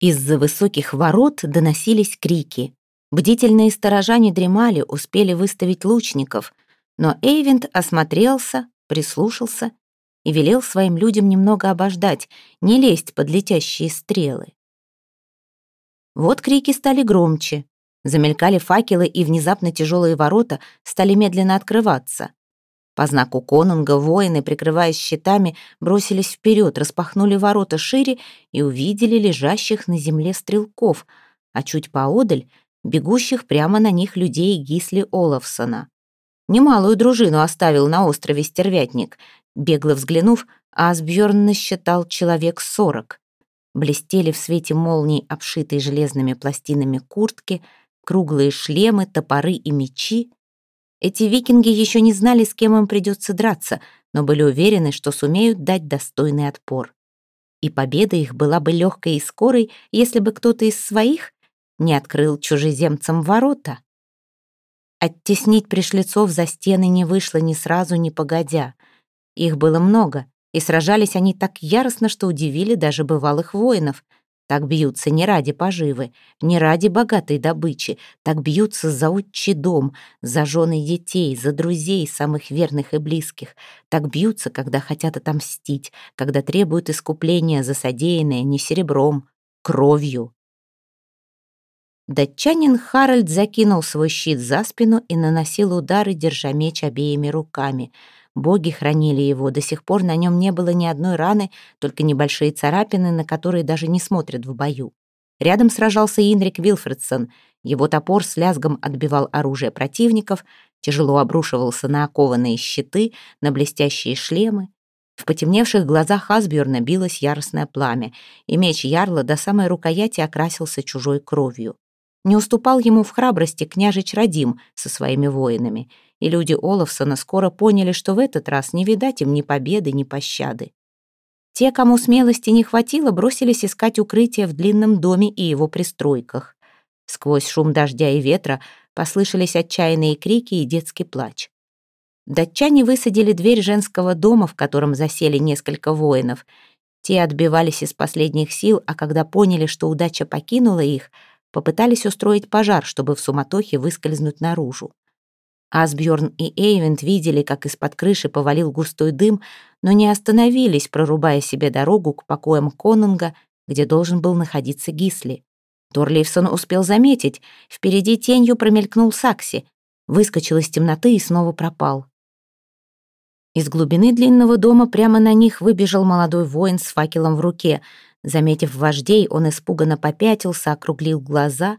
Из-за высоких ворот доносились крики. Бдительные сторожа не дремали, успели выставить лучников, но Эйвент осмотрелся, прислушался и велел своим людям немного обождать, не лезть под летящие стрелы. Вот крики стали громче. Замелькали факелы, и внезапно тяжелые ворота стали медленно открываться. По знаку конунга воины, прикрываясь щитами, бросились вперед, распахнули ворота шире и увидели лежащих на земле стрелков, а чуть поодаль — бегущих прямо на них людей Гисли Олафсона. Немалую дружину оставил на острове Стервятник. Бегло взглянув, Асбjörn насчитал человек сорок. Блестели в свете молний обшитые железными пластинами куртки, круглые шлемы, топоры и мечи — эти викинги еще не знали, с кем им придется драться, но были уверены, что сумеют дать достойный отпор. И победа их была бы легкой и скорой, если бы кто-то из своих не открыл чужеземцам ворота. Оттеснить пришлецов за стены не вышло ни сразу, ни погодя. Их было много, и сражались они так яростно, что удивили даже бывалых воинов — так бьются не ради поживы, не ради богатой добычи, так бьются за отчий дом, за жены детей, за друзей, самых верных и близких. Так бьются, когда хотят отомстить, когда требуют искупления за содеянное не серебром, кровью. Датчанин Харальд закинул свой щит за спину и наносил удары, держа меч обеими руками — Боги хранили его, до сих пор на нем не было ни одной раны, только небольшие царапины, на которые даже не смотрят в бою. Рядом сражался Инрик Вилфредсон. Его топор с лязгом отбивал оружие противников, тяжело обрушивался на окованные щиты, на блестящие шлемы. В потемневших глазах Асбjörна билось яростное пламя, и меч Ярла до самой рукояти окрасился чужой кровью. Не уступал ему в храбрости княжич Радим со своими воинами — и люди Олафсона скоро поняли, что в этот раз не видать им ни победы, ни пощады. Те, кому смелости не хватило, бросились искать укрытие в длинном доме и его пристройках. Сквозь шум дождя и ветра послышались отчаянные крики и детский плач. Датчане высадили дверь женского дома, в котором засели несколько воинов. Те отбивались из последних сил, а когда поняли, что удача покинула их, попытались устроить пожар, чтобы в суматохе выскользнуть наружу. Асбjörn и Эйвент видели, как из-под крыши повалил густой дым, но не остановились, прорубая себе дорогу к покоям конунга, где должен был находиться Гисли. Торлейфсон успел заметить, впереди тенью промелькнул Сакси, выскочил из темноты и снова пропал. Из глубины длинного дома прямо на них выбежал молодой воин с факелом в руке. Заметив вождей, он испуганно попятился, округлил глаза.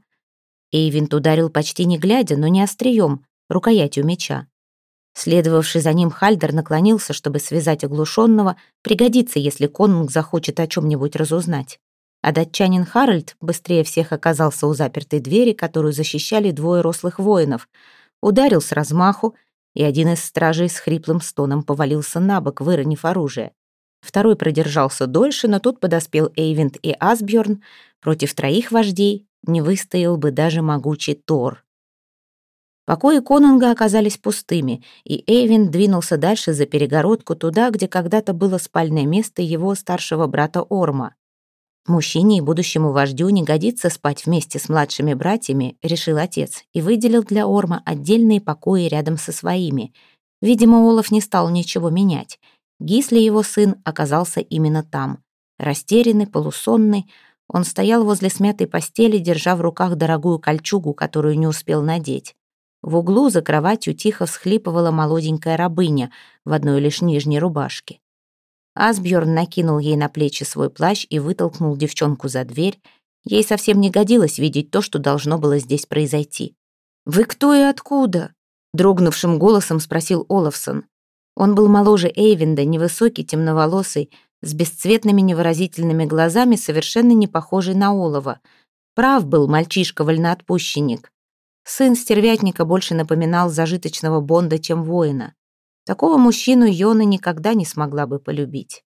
Эйвент ударил почти не глядя, но не острием рукоятью меча. Следовавший за ним Хальдер наклонился, чтобы связать оглушенного, пригодится, если конунг захочет о чем-нибудь разузнать. А датчанин Харальд быстрее всех оказался у запертой двери, которую защищали двое рослых воинов. Ударил с размаху, и один из стражей с хриплым стоном повалился на бок, выронив оружие. Второй продержался дольше, но тут подоспел Эйвент и Асбjörn. Против троих вождей не выстоял бы даже могучий Тор. Покои конунга оказались пустыми, и Эйвин двинулся дальше за перегородку туда, где когда-то было спальное место его старшего брата Орма. Мужчине и будущему вождю не годится спать вместе с младшими братьями, решил отец, и выделил для Орма отдельные покои рядом со своими. Видимо, Олаф не стал ничего менять. Гисли, его сын, оказался именно там. Растерянный, полусонный, он стоял возле смятой постели, держа в руках дорогую кольчугу, которую не успел надеть. В углу за кроватью тихо всхлипывала молоденькая рабыня в одной лишь нижней рубашке. Асбjörn накинул ей на плечи свой плащ и вытолкнул девчонку за дверь. Ей совсем не годилось видеть то, что должно было здесь произойти. «Вы кто и откуда?» — дрогнувшим голосом спросил Олафсон. Он был моложе Эйвинда, невысокий, темноволосый, с бесцветными невыразительными глазами, совершенно не похожий на Олова. Прав был мальчишка-вольноотпущенник. Сын стервятника больше напоминал зажиточного Бонда, чем воина. Такого мужчину Йона никогда не смогла бы полюбить.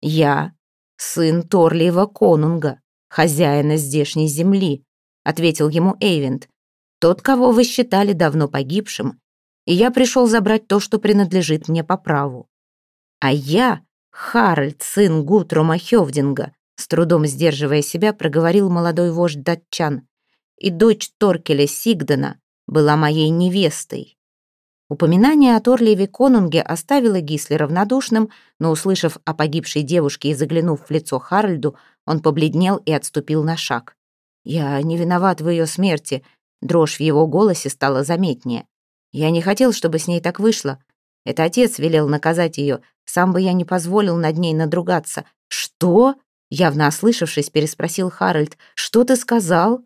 «Я — сын Торлиева Конунга, хозяина здешней земли», — ответил ему Эйвент. «Тот, кого вы считали давно погибшим, и я пришел забрать то, что принадлежит мне по праву. А я — Харальд, сын Гутрума Хевдинга, С трудом сдерживая себя, проговорил молодой вождь датчан. «И дочь Торкеля Сигдена была моей невестой». Упоминание о Торливе Конунге оставило Гисли равнодушным, но, услышав о погибшей девушке и заглянув в лицо Харальду, он побледнел и отступил на шаг. «Я не виноват в ее смерти», дрожь в его голосе стала заметнее. «Я не хотел, чтобы с ней так вышло. Это отец велел наказать ее, сам бы я не позволил над ней надругаться». «Что?» — явно ослышавшись, переспросил Харальд. «Что ты сказал?»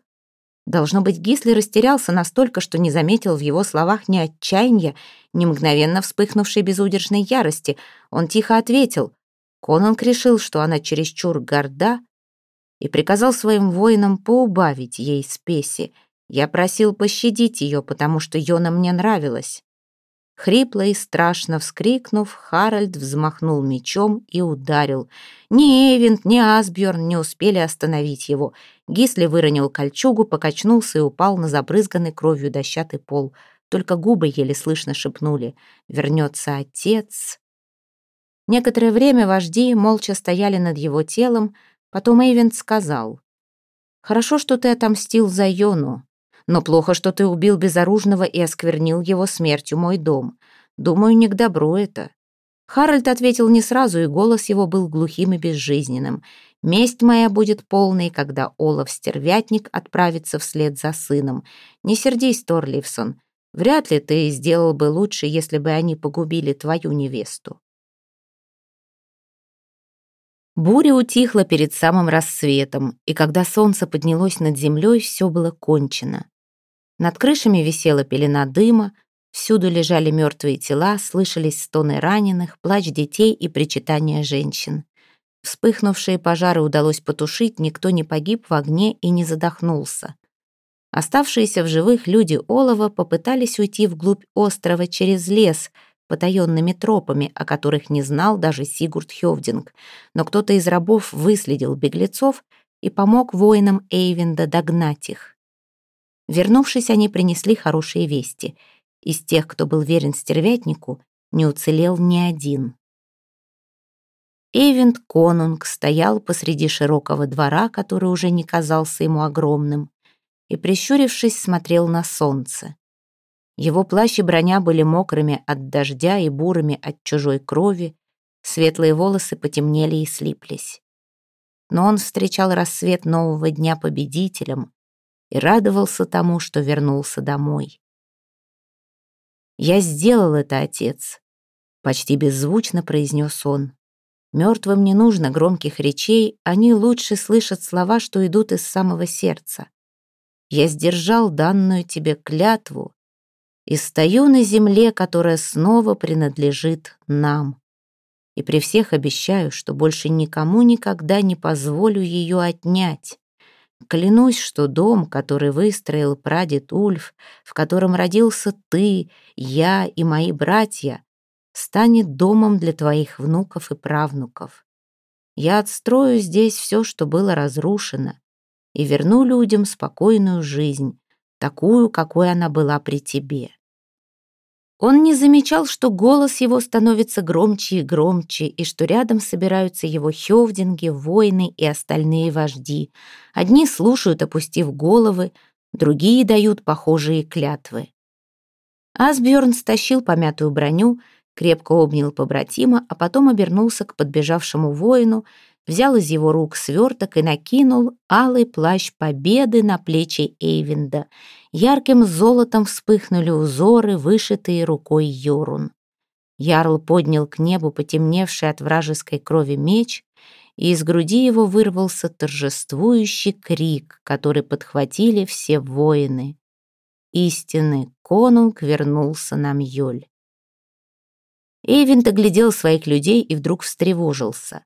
Должно быть, Гисли растерялся настолько, что не заметил в его словах ни отчаяния, ни мгновенно вспыхнувшей безудержной ярости. Он тихо ответил. Конанг решил, что она чересчур горда, и приказал своим воинам поубавить ей спеси. Я просил пощадить ее, потому что Йона мне нравилась. Хрипло и страшно вскрикнув, Харальд взмахнул мечом и ударил. Ни Эйвент, ни Асбjörn не успели остановить его. Гисли выронил кольчугу, покачнулся и упал на забрызганный кровью дощатый пол. Только губы еле слышно шепнули «Вернется отец». Некоторое время вожди молча стояли над его телом, потом Эйвент сказал «Хорошо, что ты отомстил за Йону. Но плохо, что ты убил безоружного и осквернил его смертью мой дом. Думаю, не к добру это». Харальд ответил не сразу, и голос его был глухим и безжизненным. «Месть моя будет полной, когда Олаф-стервятник отправится вслед за сыном. Не сердись, Торливсон. Вряд ли ты сделал бы лучше, если бы они погубили твою невесту». Буря утихла перед самым рассветом, и когда солнце поднялось над землей, все было кончено. Над крышами висела пелена дыма, всюду лежали мертвые тела, слышались стоны раненых, плач детей и причитания женщин. Вспыхнувшие пожары удалось потушить, никто не погиб в огне и не задохнулся. Оставшиеся в живых люди Олова попытались уйти вглубь острова через лес, потаенными тропами, о которых не знал даже Сигурд Хёвдинг, но кто-то из рабов выследил беглецов и помог воинам Эйвинда догнать их. Вернувшись, они принесли хорошие вести. Из тех, кто был верен стервятнику, не уцелел ни один. Эйвент Конунг стоял посреди широкого двора, который уже не казался ему огромным, и, прищурившись, смотрел на солнце. Его плащ и броня были мокрыми от дождя и бурыми от чужой крови, светлые волосы потемнели и слиплись. Но он встречал рассвет нового дня победителем, и радовался тому, что вернулся домой. «Я сделал это, отец», — почти беззвучно произнес он. «Мертвым не нужно громких речей, они лучше слышат слова, что идут из самого сердца. Я сдержал данную тебе клятву и стою на земле, которая снова принадлежит нам. И при всех обещаю, что больше никому никогда не позволю ее отнять. Клянусь, что дом, который выстроил прадед Ульф, в котором родился ты, я и мои братья, станет домом для твоих внуков и правнуков. Я отстрою здесь все, что было разрушено, и верну людям спокойную жизнь, такую, какой она была при тебе. Он не замечал, что голос его становится громче и громче, и что рядом собираются его хевдинги, воины и остальные вожди. Одни слушают, опустив головы, другие дают похожие клятвы. Асбjörn стащил помятую броню, крепко обнял побратима, а потом обернулся к подбежавшему воину взял из его рук сверток и накинул алый плащ победы на плечи Эйвинда. Ярким золотом вспыхнули узоры, вышитые рукой Йорун. Ярл поднял к небу потемневший от вражеской крови меч, и из груди его вырвался торжествующий крик, который подхватили все воины. Истинный конунг вернулся на Мьёль. Эйвинд оглядел своих людей и вдруг встревожился.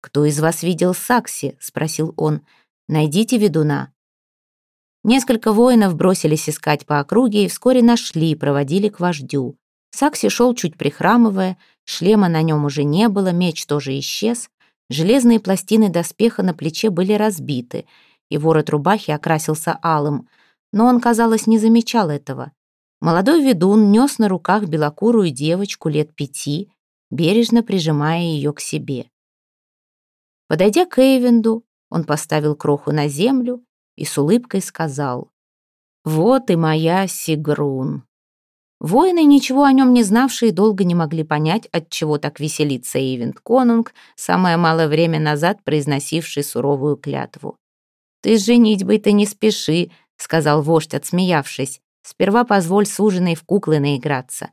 «Кто из вас видел Сакси?» — спросил он. «Найдите ведуна». Несколько воинов бросились искать по округе и вскоре нашли, проводили к вождю. Сакси шел чуть прихрамывая, шлема на нем уже не было, меч тоже исчез. Железные пластины доспеха на плече были разбиты, и ворот рубахи окрасился алым, но он, казалось, не замечал этого. Молодой ведун нес на руках белокурую девочку лет пяти, бережно прижимая ее к себе. Подойдя к Эйвенду, он поставил кроху на землю и с улыбкой сказал «Вот и моя Сигрун». Воины, ничего о нем не знавшие, долго не могли понять, от чего так веселится Эйвент Конунг, самое малое время назад произносивший суровую клятву. «Ты с женитьбой-то не спеши», — сказал вождь, отсмеявшись. «Сперва позволь суженой в куклы наиграться».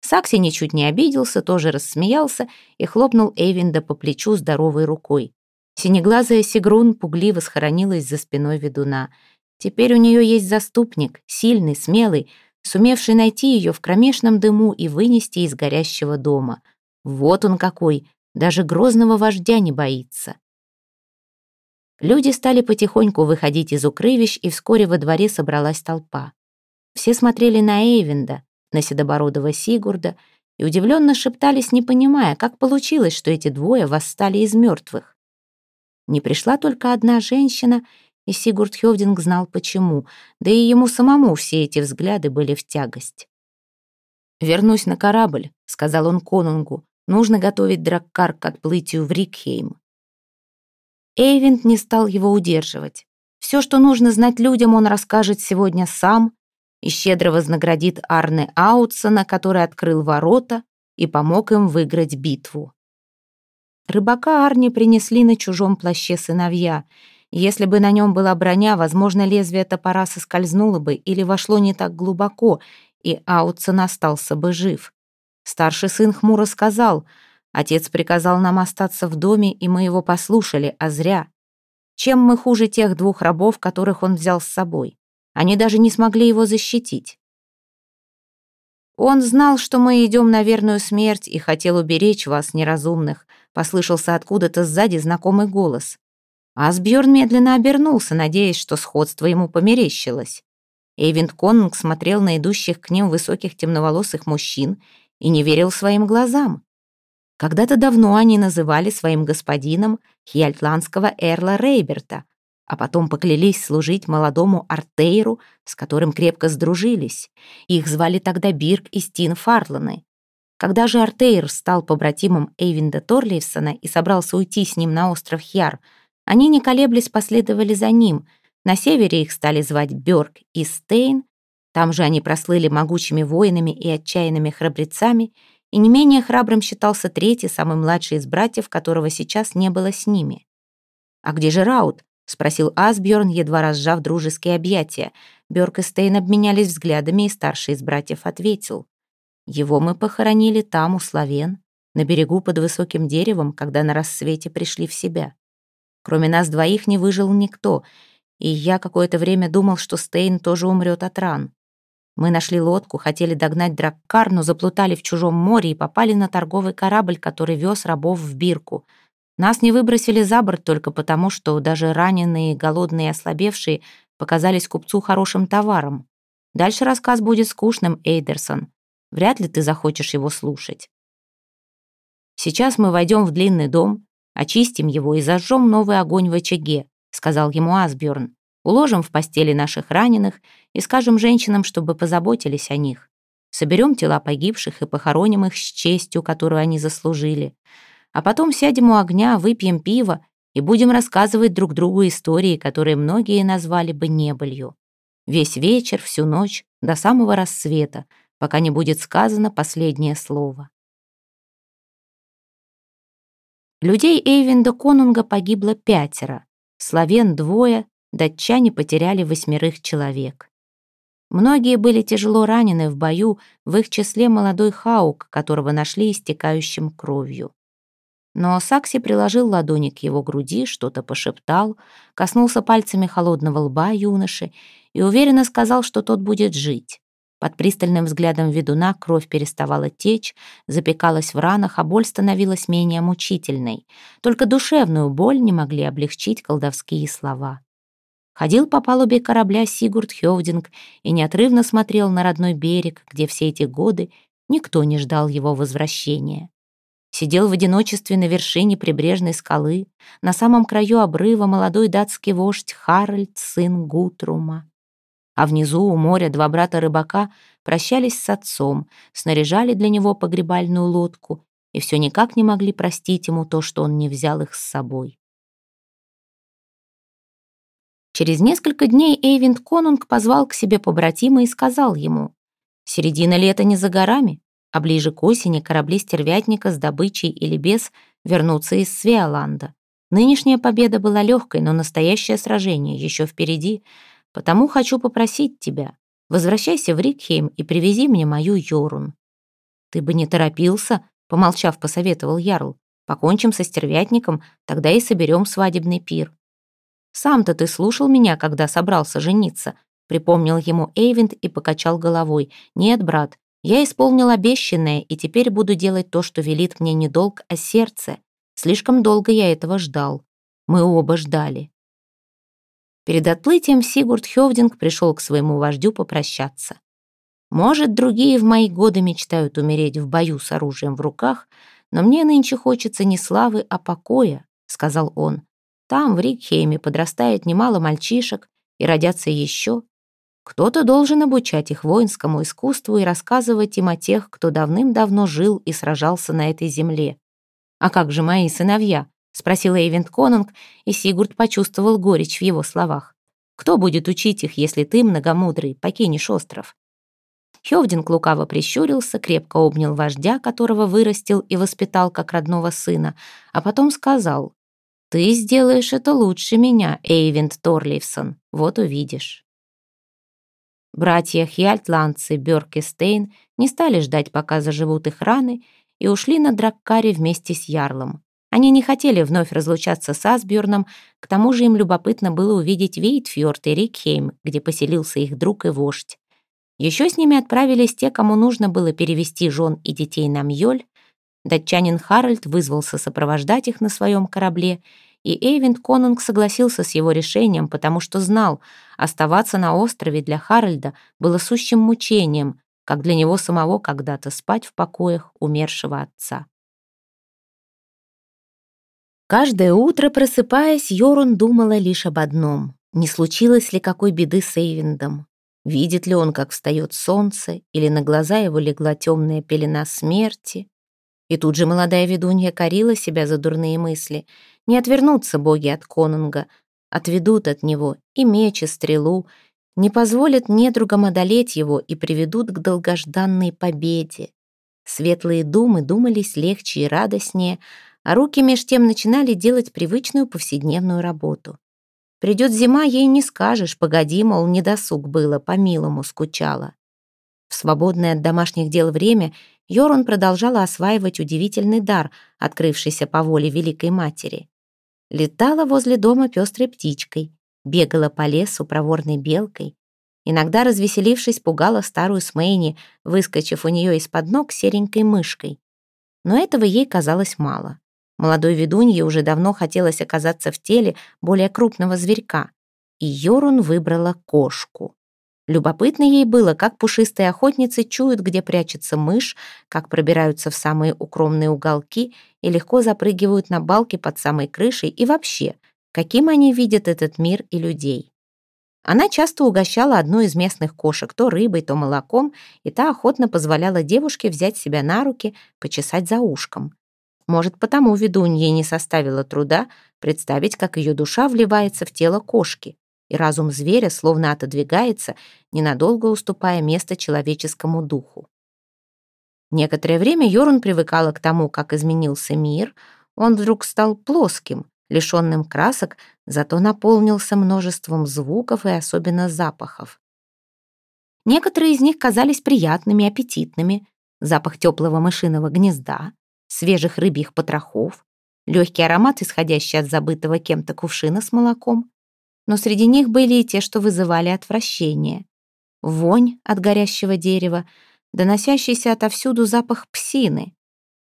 Сакси ничуть не обиделся, тоже рассмеялся и хлопнул Эйвинда по плечу здоровой рукой. Синеглазая Сигрун пугливо схоронилась за спиной ведуна. Теперь у нее есть заступник, сильный, смелый, сумевший найти ее в кромешном дыму и вынести из горящего дома. Вот он какой, даже грозного вождя не боится. Люди стали потихоньку выходить из укрывищ, и вскоре во дворе собралась толпа. Все смотрели на Эйвинда, на седобородого Сигурда, и удивленно шептались, не понимая, как получилось, что эти двое восстали из мертвых. Не пришла только одна женщина, и Сигурд Хёвдинг знал почему, да и ему самому все эти взгляды были в тягость. «Вернусь на корабль», — сказал он конунгу. «Нужно готовить драккар к отплытию в Рикхейм». Эйвинд не стал его удерживать. Все, что нужно знать людям, он расскажет сегодня сам и щедро вознаградит Арне Аутсона, который открыл ворота и помог им выиграть битву. Рыбака Арни принесли на чужом плаще сыновья — если бы на нем была броня, возможно, лезвие топора соскользнуло бы или вошло не так глубоко, и Аутсон остался бы жив. Старший сын хмуро сказал, «Отец приказал нам остаться в доме, и мы его послушали, а зря. Чем мы хуже тех двух рабов, которых он взял с собой? Они даже не смогли его защитить». «Он знал, что мы идем на верную смерть и хотел уберечь вас, неразумных», послышался откуда-то сзади знакомый голос. Асбjörn медленно обернулся, надеясь, что сходство ему померещилось. Эйвинд Конунг смотрел на идущих к ним высоких темноволосых мужчин и не верил своим глазам. Когда-то давно они называли своим господином хьяльтландского эрла Рейберта, а потом поклялись служить молодому Артейру, с которым крепко сдружились. Их звали тогда Бирк и Стин Фарланы. Когда же Артейр стал побратимом Эйвинда Торлейфсона и собрался уйти с ним на остров Хьяр, они, не колеблясь, последовали за ним. На севере их стали звать Бёрк и Стейн. Там же они прослыли могучими воинами и отчаянными храбрецами, и не менее храбрым считался третий, самый младший из братьев, которого сейчас не было с ними. «А где же Раут?» — спросил Асбjörn, едва разжав дружеские объятия. Бёрк и Стейн обменялись взглядами, и старший из братьев ответил. «Его мы похоронили там, у Славен, на берегу под высоким деревом, когда на рассвете пришли в себя. Кроме нас двоих не выжил никто, и я какое-то время думал, что Стейн тоже умрет от ран. Мы нашли лодку, хотели догнать Драккар, но заплутали в чужом море и попали на торговый корабль, который вез рабов в Бирку. Нас не выбросили за борт только потому, что даже раненые, голодные и ослабевшие показались купцу хорошим товаром. Дальше рассказ будет скучным, Эйдерсон. Вряд ли ты захочешь его слушать. Сейчас мы войдем в длинный дом, Очистим его и зажжем новый огонь в очаге», — сказал ему Асбjörn. «Уложим в постели наших раненых и скажем женщинам, чтобы позаботились о них. Соберем тела погибших и похороним их с честью, которую они заслужили. А потом сядем у огня, выпьем пиво и будем рассказывать друг другу истории, которые многие назвали бы небылью. Весь вечер, всю ночь, до самого рассвета, пока не будет сказано последнее слово. Людей Эйвинда Конунга погибло пятеро, славен двое, датчане потеряли восьмерых человек. Многие были тяжело ранены в бою, в их числе молодой Хаук, которого нашли истекающим кровью. Но Сакси приложил ладони к его груди, что-то пошептал, коснулся пальцами холодного лба юноши и уверенно сказал, что тот будет жить. Под пристальным взглядом ведуна кровь переставала течь, запекалась в ранах, а боль становилась менее мучительной. Только душевную боль не могли облегчить колдовские слова. Ходил по палубе корабля Сигурд Хёвдинг и неотрывно смотрел на родной берег, где все эти годы никто не ждал его возвращения. Сидел в одиночестве на вершине прибрежной скалы, на самом краю обрыва молодой датский вождь Харальд, сын Гутрума а внизу у моря два брата-рыбака прощались с отцом, снаряжали для него погребальную лодку и все никак не могли простить ему то, что он не взял их с собой. Через несколько дней Эйвинд Конунг позвал к себе побратима и сказал ему, «Середина лета не за горами, а ближе к осени корабли стервятника с добычей или без вернутся из Свеоланда. Нынешняя победа была легкой, но настоящее сражение еще впереди, потому хочу попросить тебя, возвращайся в Рикхейм и привези мне мою Йорун». «Ты бы не торопился», — помолчав, посоветовал Ярл. «Покончим со стервятником, тогда и соберем свадебный пир». «Сам-то ты слушал меня, когда собрался жениться?» Припомнил ему Эйвинд и покачал головой. «Нет, брат, я исполнил обещанное и теперь буду делать то, что велит мне не долг, а сердце. Слишком долго я этого ждал. Мы оба ждали». Перед отплытием Сигурд Хёвдинг пришел к своему вождю попрощаться. «Может, другие в мои годы мечтают умереть в бою с оружием в руках, но мне нынче хочется не славы, а покоя», — сказал он. Там, в Рикхейме, подрастает немало мальчишек и родятся еще. Кто-то должен обучать их воинскому искусству и рассказывать им о тех, кто давным-давно жил и сражался на этой земле. «А как же мои сыновья?» — спросил Эйвент Конунг, и Сигурд почувствовал горечь в его словах. «Кто будет учить их, если ты, многомудрый, покинешь остров?» Хёвдинг лукаво прищурился, крепко обнял вождя, которого вырастил и воспитал как родного сына, а потом сказал, ты сделаешь это лучше меня, Эйвинд Торлейфсон. Вот увидишь. Братья Хьяльтландцы, Бёрк и Стейн не стали ждать, пока заживут их раны, и ушли на Драккаре вместе с Ярлом. Они не хотели вновь разлучаться с Асбjörном, к тому же им любопытно было увидеть Вейтфьорд и Рикхейм, где поселился их друг и вождь. Еще с ними отправились те, кому нужно было перевести жен и детей на Мьёль, Датчанин Харальд вызвался сопровождать их на своем корабле, и Эйвинд Конунг согласился с его решением, потому что знал, оставаться на острове для Харальда было сущим мучением, как для него самого когда-то спать в покоях умершего отца. Каждое утро, просыпаясь, Йорун думала лишь об одном. Не случилось ли какой беды с Эйвиндом? Видит ли он, как встает солнце, или на глаза его легла темная пелена смерти? И тут же молодая ведунья корила себя за дурные мысли. Не отвернутся боги от конунга, отведут от него и меч, и стрелу, не позволят недругам одолеть его и приведут к долгожданной победе. Светлые думы думались легче и радостнее, а руки меж тем начинали делать привычную повседневную работу. Придет зима, ей не скажешь, погоди, мол, недосуг было, по-милому скучала. В свободное от домашних дел время Йорун продолжала осваивать удивительный дар, открывшийся по воле Великой Матери. Летала возле дома пестрой птичкой, бегала по лесу проворной белкой. Иногда, развеселившись, пугала старую Смейни, выскочив у нее из-под ног серенькой мышкой. Но этого ей казалось мало. Молодой ведунье уже давно хотелось оказаться в теле более крупного зверька, и Йорун выбрала кошку. Любопытно ей было, как пушистые охотницы чуют, где прячется мышь, как пробираются в самые укромные уголки и легко запрыгивают на балки под самой крышей и вообще, каким они видят этот мир и людей. Она часто угощала одну из местных кошек то рыбой, то молоком, и та охотно позволяла девушке взять себя на руки, почесать за ушком. Может, потому ведунье не составило труда представить, как ее душа вливается в тело кошки, и разум зверя словно отодвигается, ненадолго уступая место человеческому духу. Некоторое время Йорун привыкала к тому, как изменился мир. Он вдруг стал плоским, лишенным красок, зато наполнился множеством звуков и особенно запахов. Некоторые из них казались приятными, аппетитными. Запах теплого мышиного гнезда, свежих рыбьих потрохов, легкий аромат, исходящий от забытого кем-то кувшина с молоком, но среди них были и те, что вызывали отвращение. Вонь от горящего дерева, доносящийся отовсюду запах псины.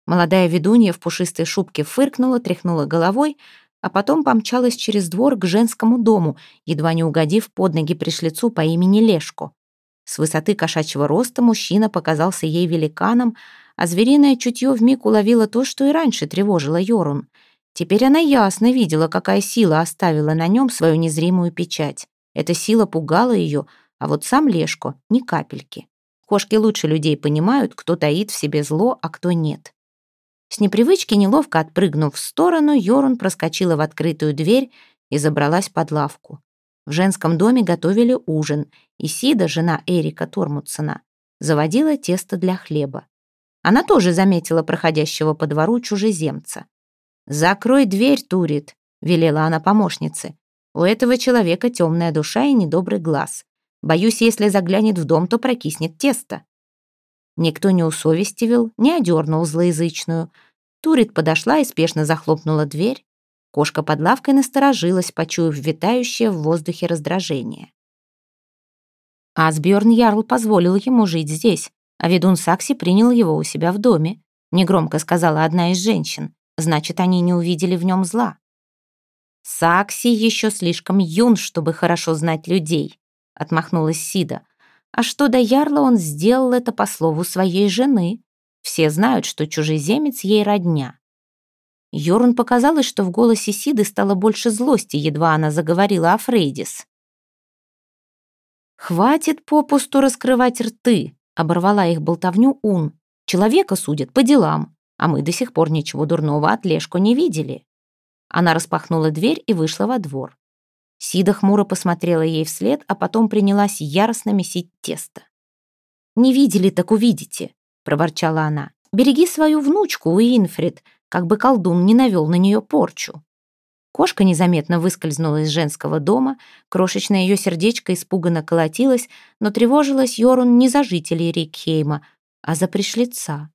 Молодая ведунья в пушистой шубке фыркнула, тряхнула головой, а потом помчалась через двор к женскому дому, едва не угодив под ноги пришлицу по имени Лешко. С высоты кошачьего роста мужчина показался ей великаном, а звериное чутье вмиг уловило то, что и раньше тревожило Йорун — Теперь она ясно видела, какая сила оставила на нем свою незримую печать. Эта сила пугала ее, а вот сам Лешко — ни капельки. Кошки лучше людей понимают, кто таит в себе зло, а кто нет. С непривычки, неловко отпрыгнув в сторону, Йорун проскочила в открытую дверь и забралась под лавку. В женском доме готовили ужин, и Сида, жена Эрика Тормутсона, заводила тесто для хлеба. Она тоже заметила проходящего по двору чужеземца. «Закрой дверь, Турит», — велела она помощнице. «У этого человека темная душа и недобрый глаз. Боюсь, если заглянет в дом, то прокиснет тесто». Никто не усовестивил, не одернул злоязычную. Турит подошла и спешно захлопнула дверь. Кошка под лавкой насторожилась, почуяв витающее в воздухе раздражение. Асбjörn Ярл позволил ему жить здесь, а ведун Сакси принял его у себя в доме, негромко сказала одна из женщин. Значит, они не увидели в нем зла. Сакси еще слишком юн, чтобы хорошо знать людей, отмахнулась Сида. А что до Ярла, он сделал это по слову своей жены. Все знают, что чужеземец ей родня. Йорун показалось, что в голосе Сиды стало больше злости, едва она заговорила о Фрейдис. «Хватит попусту раскрывать рты», — оборвала их болтовню Ун. «Человека судят по делам, а мы до сих пор ничего дурного от Лешку не видели». Она распахнула дверь и вышла во двор. Сида хмуро посмотрела ей вслед, а потом принялась яростно месить тесто. «Не видели, так увидите», — проворчала она. «Береги свою внучку, Уинфрид, как бы колдун не навел на нее порчу». Кошка незаметно выскользнула из женского дома, крошечное ее сердечко испуганно колотилось, но тревожилась Йорун не за жителей Рикхейма, а за пришлица.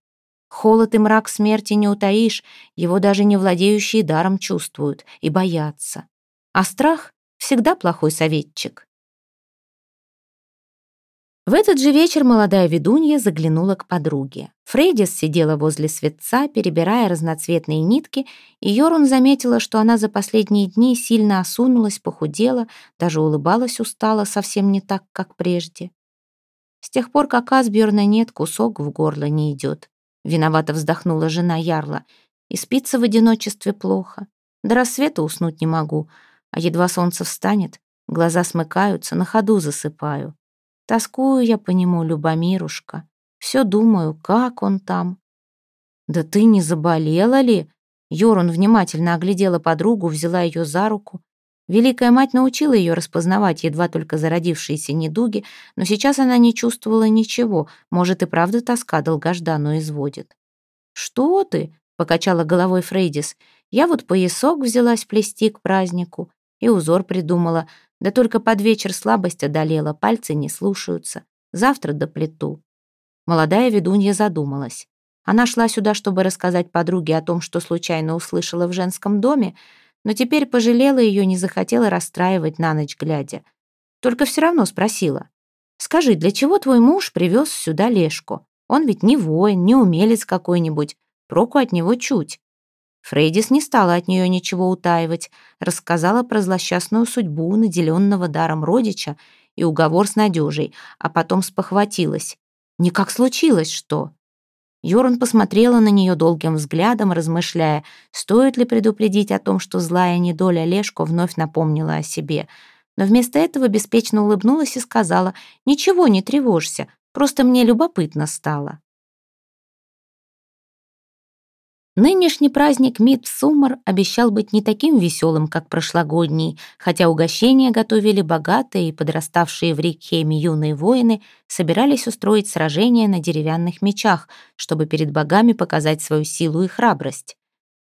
Холод и мрак смерти не утаишь, его даже не владеющие даром чувствуют и боятся. А страх всегда плохой советчик. В этот же вечер молодая ведунья заглянула к подруге. Фрейдис сидела возле светца, перебирая разноцветные нитки, и Йорун заметила, что она за последние дни сильно осунулась, похудела, даже улыбалась устала, совсем не так, как прежде. С тех пор, как Асбjörна нет, кусок в горло не идет. Виновато вздохнула жена Ярла. И спится в одиночестве плохо. До рассвета уснуть не могу, а едва солнце встанет, глаза смыкаются, на ходу засыпаю. Тоскую я по нему, Любомирушка. Все думаю, как он там. Да ты не заболела ли? Йорун внимательно оглядела подругу, взяла ее за руку. Великая мать научила ее распознавать едва только зародившиеся недуги, но сейчас она не чувствовала ничего, может и правда тоска долгожданную изводит. «Что ты?» — покачала головой Фрейдис. «Я вот поясок взялась плести к празднику и узор придумала, да только под вечер слабость одолела, пальцы не слушаются. Завтра до плиту. Молодая ведунья задумалась. Она шла сюда, чтобы рассказать подруге о том, что случайно услышала в женском доме, но теперь пожалела ее, не захотела расстраивать на ночь глядя. Только все равно спросила. «Скажи, для чего твой муж привез сюда Лешку? Он ведь не воин, не умелец какой-нибудь. Проку от него чуть. Фрейдис не стала от нее ничего утаивать, рассказала про злосчастную судьбу наделенного даром родича и уговор с надежей, а потом спохватилась. «Никак случилось, что?» Йоран посмотрела на нее долгим взглядом, размышляя, стоит ли предупредить о том, что злая недоля Лешко вновь напомнила о себе. Но вместо этого беспечно улыбнулась и сказала, «Ничего, не тревожься, просто мне любопытно стало». Нынешний праздник Мидсуммер обещал быть не таким веселым, как прошлогодний, хотя угощения готовили богатые и подраставшие в Рикхеме юные воины собирались устроить сражения на деревянных мечах, чтобы перед богами показать свою силу и храбрость.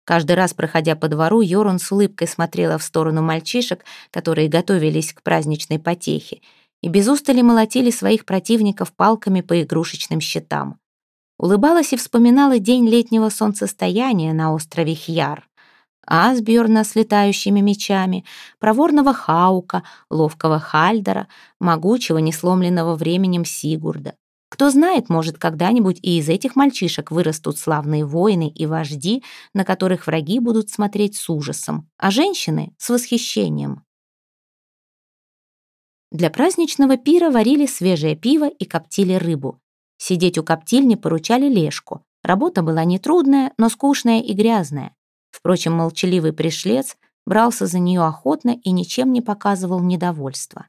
Каждый раз, проходя по двору, Йорун с улыбкой смотрела в сторону мальчишек, которые готовились к праздничной потехе, и без устали молотили своих противников палками по игрушечным щитам. Улыбалась и вспоминала день летнего солнцестояния на острове Хьяр. Асбjörна с летающими мечами, проворного Хаука, ловкого Хальдера, могучего, несломленного временем Сигурда. Кто знает, может, когда-нибудь и из этих мальчишек вырастут славные воины и вожди, на которых враги будут смотреть с ужасом, а женщины — с восхищением. Для праздничного пира варили свежее пиво и коптили рыбу. Сидеть у коптильни поручали Лешку. Работа была нетрудная, но скучная и грязная. Впрочем, молчаливый пришлец брался за нее охотно и ничем не показывал недовольства.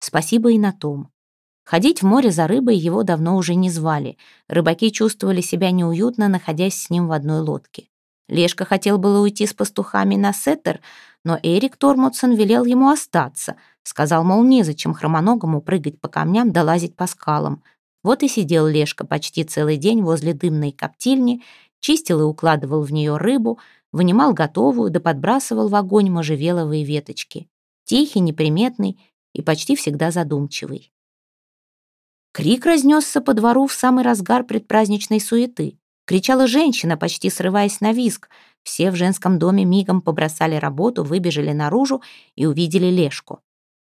Спасибо и на том. Ходить в море за рыбой его давно уже не звали. Рыбаки чувствовали себя неуютно, находясь с ним в одной лодке. Лешка хотел было уйти с пастухами на Сеттер, но Эрик Тормутсон велел ему остаться. Сказал, мол, незачем хромоногому прыгать по камням да лазить по скалам. Вот и сидел Лешка почти целый день возле дымной коптильни, чистил и укладывал в нее рыбу, вынимал готовую да подбрасывал в огонь можжевеловые веточки. Тихий, неприметный и почти всегда задумчивый. Крик разнесся по двору в самый разгар предпраздничной суеты. Кричала женщина, почти срываясь на виск. Все в женском доме мигом побросали работу, выбежали наружу и увидели Лешку.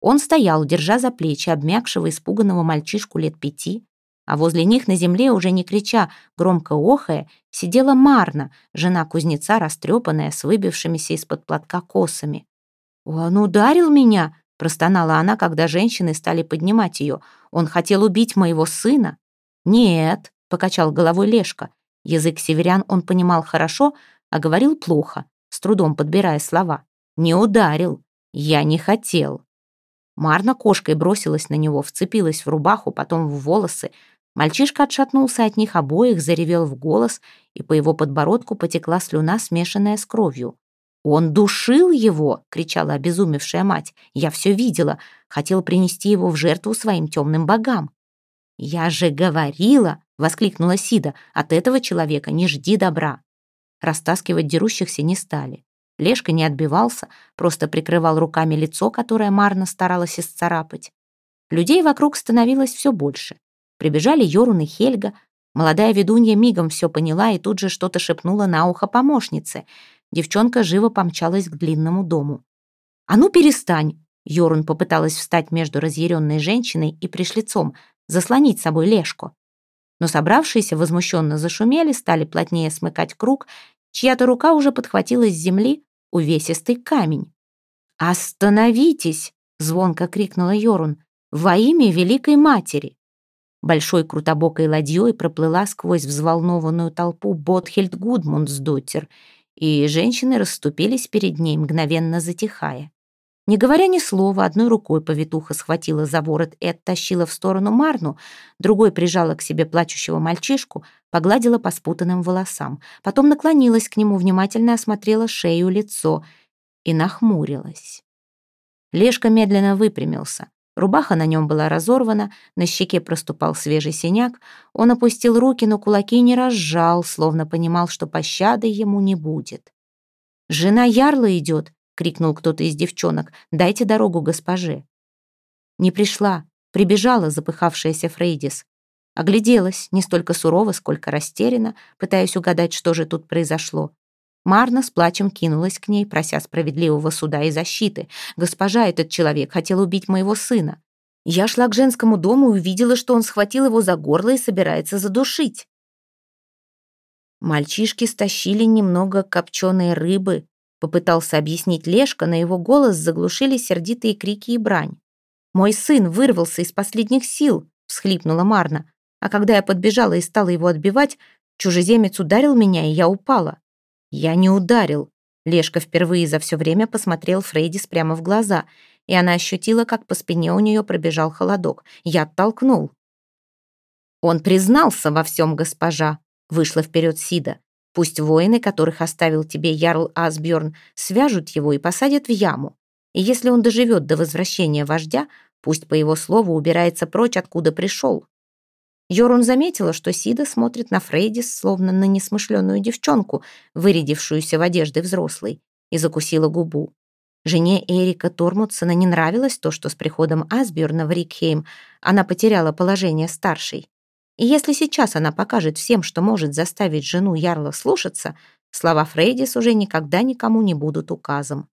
Он стоял, держа за плечи обмякшего, испуганного мальчишку лет пяти, а возле них на земле, уже не крича, громко охая, сидела Марна, жена кузнеца, растрепанная, с выбившимися из-под платка косами. «Он ударил меня!» — простонала она, когда женщины стали поднимать ее. «Он хотел убить моего сына?» «Нет», — покачал головой Лешка. Язык северян он понимал хорошо, а говорил плохо, с трудом подбирая слова. «Не ударил. Я не хотел». Марна кошкой бросилась на него, вцепилась в рубаху, потом в волосы. Мальчишка отшатнулся от них обоих, заревел в голос, и по его подбородку потекла слюна, смешанная с кровью. «Он душил его!» — кричала обезумевшая мать. «Я все видела. Хотел принести его в жертву своим темным богам». «Я же говорила!» — воскликнула Сида. «От этого человека не жди добра». Растаскивать дерущихся не стали. Лешка не отбивался, просто прикрывал руками лицо, которое Марна старалась исцарапать. Людей вокруг становилось все больше. Прибежали Йорун и Хельга. Молодая ведунья мигом все поняла и тут же что-то шепнула на ухо помощнице. Девчонка живо помчалась к длинному дому. «А ну, перестань!» Йорун попыталась встать между разъяренной женщиной и пришлицом, заслонить собой Лешку. Но собравшиеся возмущенно зашумели, стали плотнее смыкать круг, чья-то рука уже подхватила с земли увесистый камень. «Остановитесь!» — звонко крикнула Йорун. «Во имя Великой Матери!» Большой крутобокой ладьей проплыла сквозь взволнованную толпу Ботхельд Гудмундсдоттер, и женщины расступились перед ней, мгновенно затихая. Не говоря ни слова, одной рукой повитуха схватила за ворот и оттащила в сторону Марну, другой прижала к себе плачущего мальчишку, погладила по спутанным волосам. Потом наклонилась к нему, внимательно осмотрела шею, лицо и нахмурилась. Лешка медленно выпрямился. Рубаха на нем была разорвана, на щеке проступал свежий синяк. Он опустил руки, но кулаки не разжал, словно понимал, что пощады ему не будет. «Жена Ярла идет!» — крикнул кто-то из девчонок. «Дайте дорогу госпоже!» Не пришла, прибежала запыхавшаяся Фрейдис. Огляделась, не столько сурово, сколько растеряна, пытаясь угадать, что же тут произошло. Марна с плачем кинулась к ней, прося справедливого суда и защиты. «Госпожа, этот человек хотел убить моего сына. Я шла к женскому дому и увидела, что он схватил его за горло и собирается задушить». Мальчишки стащили немного копченой рыбы, попытался объяснить Лешка, на его голос заглушили сердитые крики и брань. «Мой сын вырвался из последних сил», — всхлипнула Марна. А когда я подбежала и стала его отбивать, чужеземец ударил меня, и я упала. Я не ударил. Лешка впервые за все время посмотрел Фрейдис прямо в глаза, и она ощутила, как по спине у нее пробежал холодок. Я оттолкнул. «Он признался во всем, госпожа», — вышла вперед Сида. «Пусть воины, которых оставил тебе Ярл Асбjörn, свяжут его и посадят в яму. И если он доживет до возвращения вождя, пусть по его слову убирается прочь, откуда пришел. Йорун заметила, что Сида смотрит на Фрейдис, словно на несмышленную девчонку, вырядившуюся в одежды взрослой, и закусила губу. Жене Эрика Тормутсона не нравилось то, что с приходом Асбjörна в Рикхейм она потеряла положение старшей. И если сейчас она покажет всем, что может заставить жену Ярла слушаться, слова Фрейдис уже никогда никому не будут указом.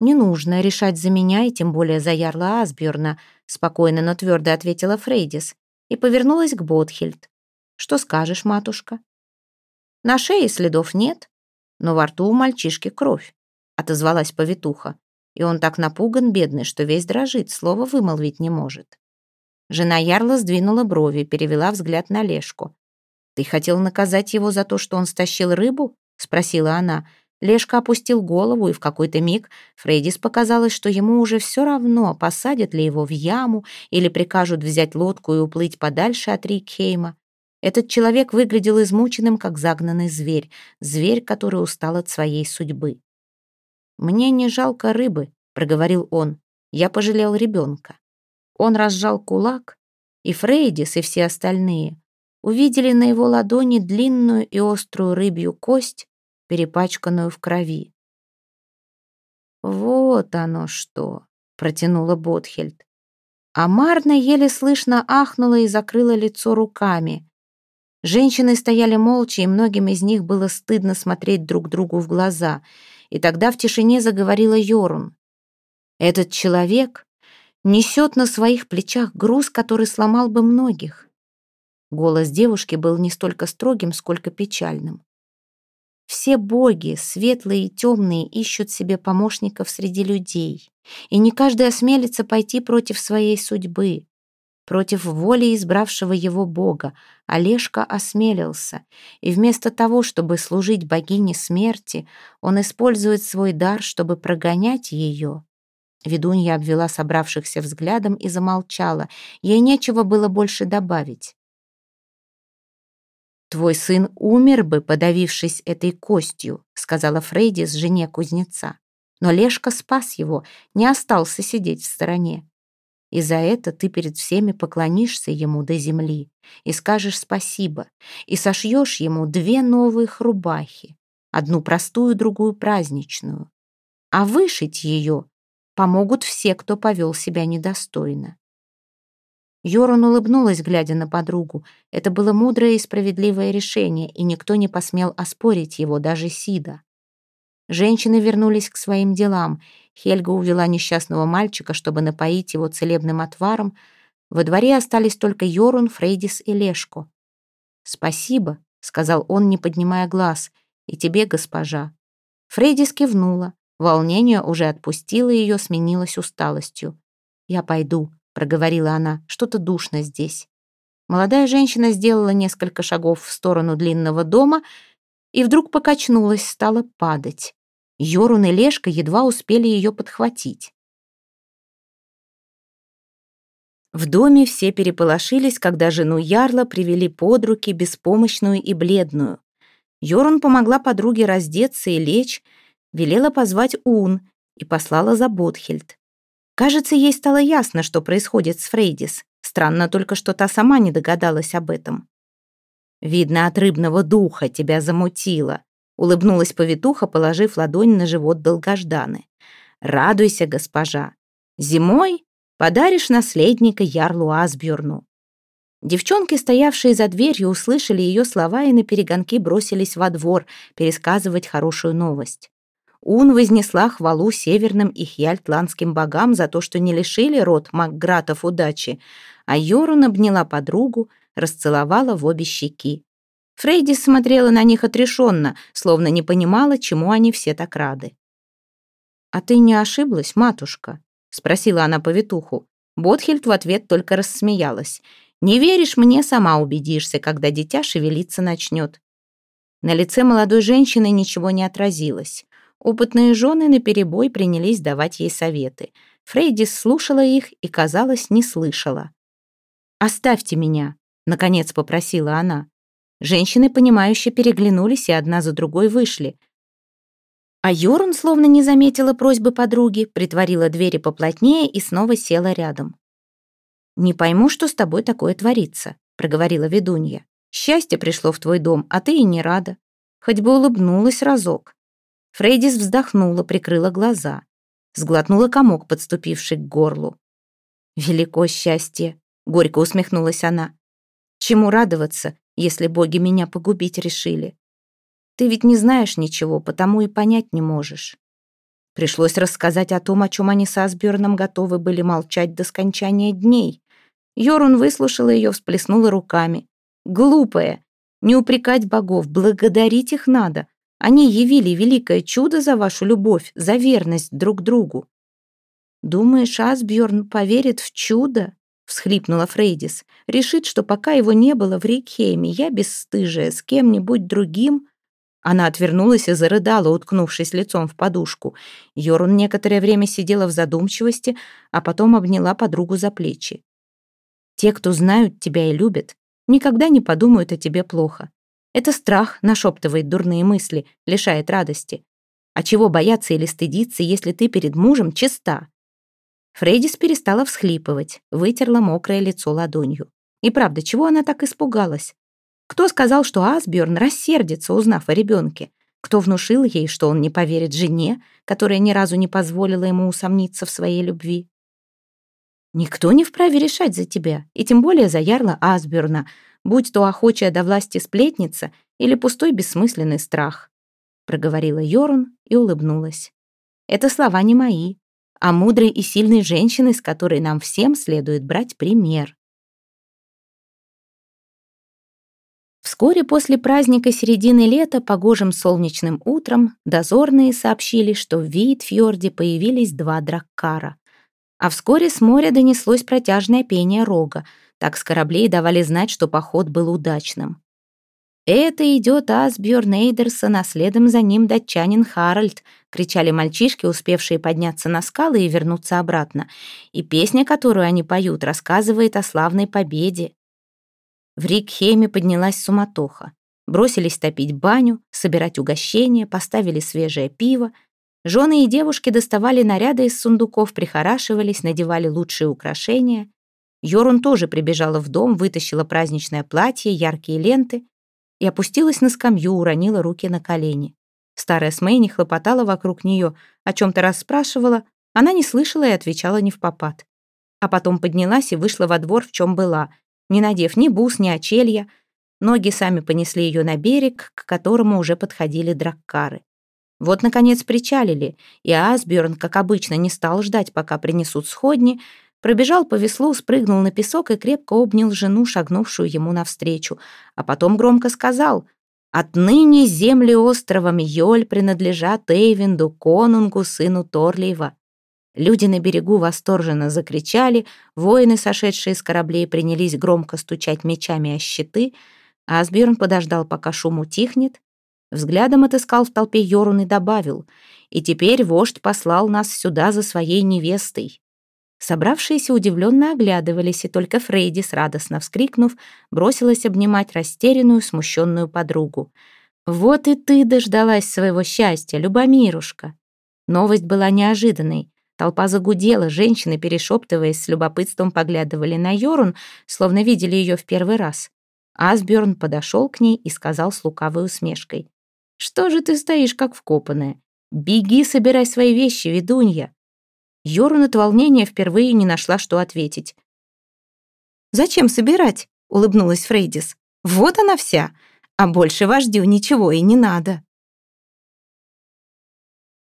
«Не нужно решать за меня и тем более за Ярла Асбjörна», спокойно, но твердо ответила Фрейдис и повернулась к Ботхельд. «Что скажешь, матушка?» «На шее следов нет, но во рту у мальчишки кровь», — отозвалась повитуха. И он так напуган, бедный, что весь дрожит, слова вымолвить не может. Жена Ярла сдвинула брови, перевела взгляд на Лешку. «Ты хотел наказать его за то, что он стащил рыбу?» — спросила она. Лешка опустил голову, и в какой-то миг Фрейдис показалось, что ему уже все равно, посадят ли его в яму или прикажут взять лодку и уплыть подальше от Рикхейма. Этот человек выглядел измученным, как загнанный зверь, зверь, который устал от своей судьбы. «Мне не жалко рыбы», — проговорил он. я пожалел ребенка. Он разжал кулак, и Фрейдис, и все остальные увидели на его ладони длинную и острую рыбью кость, перепачканную в крови. «Вот оно что!» — протянула Ботхельд. А Марна еле слышно ахнула и закрыла лицо руками. Женщины стояли молча, и многим из них было стыдно смотреть друг другу в глаза. И тогда в тишине заговорила Йорун. «Этот человек несет на своих плечах груз, который сломал бы многих». Голос девушки был не столько строгим, сколько печальным. Все боги, светлые и темные, ищут себе помощников среди людей, и не каждый осмелится пойти против своей судьбы, против воли избравшего его бога. Олежка осмелился, и вместо того, чтобы служить богине смерти, он использует свой дар, чтобы прогонять ее. Ведунья обвела собравшихся взглядом и замолчала. Ей нечего было больше добавить. «Твой сын умер бы, подавившись этой костью», сказала Фрейди с жене кузнеца. Но Лешка спас его, не остался сидеть в стороне. И за это ты перед всеми поклонишься ему до земли и скажешь спасибо, и сошьешь ему две новых рубахи, одну простую, другую праздничную. А вышить ее помогут все, кто повел себя недостойно. Йорун улыбнулась, глядя на подругу. Это было мудрое и справедливое решение, и никто не посмел оспорить его, даже Сида. Женщины вернулись к своим делам. Хельга увела несчастного мальчика, чтобы напоить его целебным отваром. Во дворе остались только Йорун, Фрейдис и Лешко. «Спасибо», — сказал он, не поднимая глаз, — «и тебе, госпожа». Фрейдис кивнула. Волнение уже отпустило ее, сменилось усталостью. «Я пойду», — проговорила она, — «что-то душно здесь». Молодая женщина сделала несколько шагов в сторону длинного дома и вдруг покачнулась, стала падать. Йорун и Лешка едва успели ее подхватить. В доме все переполошились, когда жену Ярла привели под руки, беспомощную и бледную. Йорун помогла подруге раздеться и лечь, велела позвать Ун и послала за Ботхельд. Кажется, ей стало ясно, что происходит с Фрейдис. Странно только, что та сама не догадалась об этом. «Видно, от рыбного духа тебя замутило», — улыбнулась повитуха, положив ладонь на живот долгожданы. «Радуйся, госпожа. Зимой подаришь наследника Ярлу Асбjörну». Девчонки, стоявшие за дверью, услышали ее слова и на перегонки бросились во двор пересказывать хорошую новость. Ун вознесла хвалу северным и хьяльтландским богам за то, что не лишили род Макгратов удачи, а Йорун обняла подругу, расцеловала в обе щеки. Фрейди смотрела на них отрешенно, словно не понимала, чему они все так рады. «А ты не ошиблась, матушка?» — спросила она повитуху. Ботхельд в ответ только рассмеялась. «Не веришь мне, сама убедишься, когда дитя шевелиться начнет». На лице молодой женщины ничего не отразилось. Опытные жены наперебой принялись давать ей советы. Фрейдис слушала их и, казалось, не слышала. «Оставьте меня», — наконец попросила она. Женщины, понимающе переглянулись и одна за другой вышли. А Йорун, словно не заметила просьбы подруги, притворила двери поплотнее и снова села рядом. «Не пойму, что с тобой такое творится», — проговорила ведунья. «Счастье пришло в твой дом, а ты и не рада. Хоть бы улыбнулась разок. Фрейдис вздохнула, прикрыла глаза. Сглотнула комок, подступивший к горлу. «Велико счастье!» — горько усмехнулась она. «Чему радоваться, если боги меня погубить решили? Ты ведь не знаешь ничего, потому и понять не можешь». Пришлось рассказать о том, о чем они с Асбjörном готовы были молчать до скончания дней. Йорун выслушала ее, всплеснула руками. «Глупая! Не упрекать богов, благодарить их надо. Они явили великое чудо за вашу любовь, за верность друг другу. Думаешь, Асбjörn поверит в чудо? всхлипнула Фрейдис. Решит, что пока его не было в Рейкхейме, я бесстыжая с кем-нибудь другим. Она отвернулась и зарыдала, уткнувшись лицом в подушку. Йорун некоторое время сидела в задумчивости, а потом обняла подругу за плечи. «Те, кто знают тебя и любят, никогда не подумают о тебе плохо. Это страх нашептывает дурные мысли, лишает радости. А чего бояться или стыдиться, если ты перед мужем чиста? Фрейдис перестала всхлипывать, вытерла мокрое лицо ладонью. И правда, чего она так испугалась? Кто сказал, что Асбjörn рассердится, узнав о ребенке? Кто внушил ей, что он не поверит жене, которая ни разу не позволила ему усомниться в своей любви? Никто не вправе решать за тебя, и тем более за ярла Асберна, будь то охочая до власти сплетница или пустой бессмысленный страх. Проговорила Йорун и улыбнулась. Это слова не мои, а мудрой и сильной женщины, с которой нам всем следует брать пример. Вскоре после праздника середины лета, погожим солнечным утром, дозорные сообщили, что в Виитфьорде появились два драккара. А вскоре с моря донеслось протяжное пение рога. Так с кораблей давали знать, что поход был удачным. «Это идет Асбjörn Эйдерсон, а следом за ним датчанин Харальд», кричали мальчишки, успевшие подняться на скалы и вернуться обратно. И песня, которую они поют, рассказывает о славной победе. В Рикхеме поднялась суматоха. Бросились топить баню, собирать угощения, поставили свежее пиво, Жены и девушки доставали наряды из сундуков, прихорашивались, надевали лучшие украшения. Йорун тоже прибежала в дом, вытащила праздничное платье, яркие ленты и опустилась на скамью, уронила руки на колени. Старая Смейни хлопотала вокруг нее, о чем-то расспрашивала, она не слышала и отвечала не в попад. А потом поднялась и вышла во двор, в чем была, не надев ни бус, ни очелья. Ноги сами понесли ее на берег, к которому уже подходили драккары. Вот, наконец, причалили, и Асбjörn, как обычно, не стал ждать, пока принесут сходни, пробежал по веслу, спрыгнул на песок и крепко обнял жену, шагнувшую ему навстречу, а потом громко сказал «Отныне земли острова Мьёль принадлежат Эйвинду, конунгу, сыну Торлиева». Люди на берегу восторженно закричали, воины, сошедшие с кораблей, принялись громко стучать мечами о щиты, Асбjörn подождал, пока шум утихнет, Взглядом отыскал в толпе Йорун и добавил, «И теперь вождь послал нас сюда за своей невестой». Собравшиеся удивленно оглядывались, и только Фрейдис, радостно вскрикнув, бросилась обнимать растерянную, смущенную подругу. «Вот и ты дождалась своего счастья, Любомирушка!» Новость была неожиданной. Толпа загудела, женщины, перешептываясь, с любопытством поглядывали на Йорун, словно видели ее в первый раз. Асбjörn подошел к ней и сказал с лукавой усмешкой. Что же ты стоишь, как вкопанная? Беги, собирай свои вещи, ведунья. Йорун от волнения впервые не нашла, что ответить. «Зачем собирать?» — улыбнулась Фрейдис. «Вот она вся, а больше вождю ничего и не надо».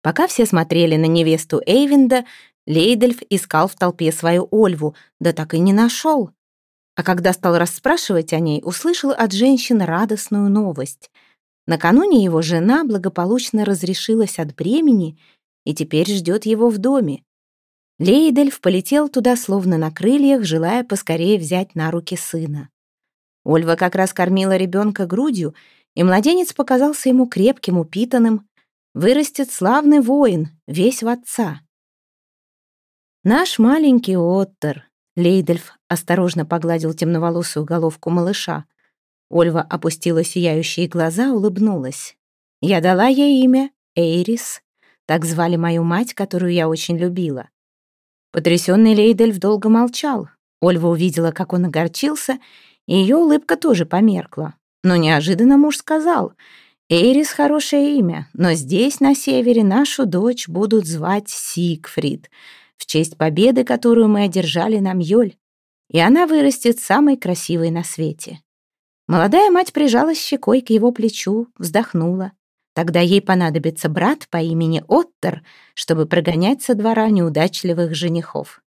Пока все смотрели на невесту Эйвинда, Лейдельф искал в толпе свою Ольву, да так и не нашел. А когда стал расспрашивать о ней, услышал от женщин радостную новость — Накануне его жена благополучно разрешилась от бремени и теперь ждет его в доме. Лейдельф полетел туда словно на крыльях, желая поскорее взять на руки сына. Ольва как раз кормила ребенка грудью, и младенец показался ему крепким, упитанным. Вырастет славный воин, весь в отца. «Наш маленький Оттер», — Лейдельф осторожно погладил темноволосую головку малыша, Ольва опустила сияющие глаза, улыбнулась. «Я дала ей имя Эйрис. Так звали мою мать, которую я очень любила». Потрясенный Лейдельф долго молчал. Ольва увидела, как он огорчился, и ее улыбка тоже померкла. Но неожиданно муж сказал, «Эйрис — хорошее имя, но здесь, на севере, нашу дочь будут звать Сигфрид, в честь победы, которую мы одержали на Мьёль, и она вырастет самой красивой на свете». Молодая мать прижалась щекой к его плечу, вздохнула. Тогда ей понадобится брат по имени Оттер, чтобы прогонять со двора неудачливых женихов.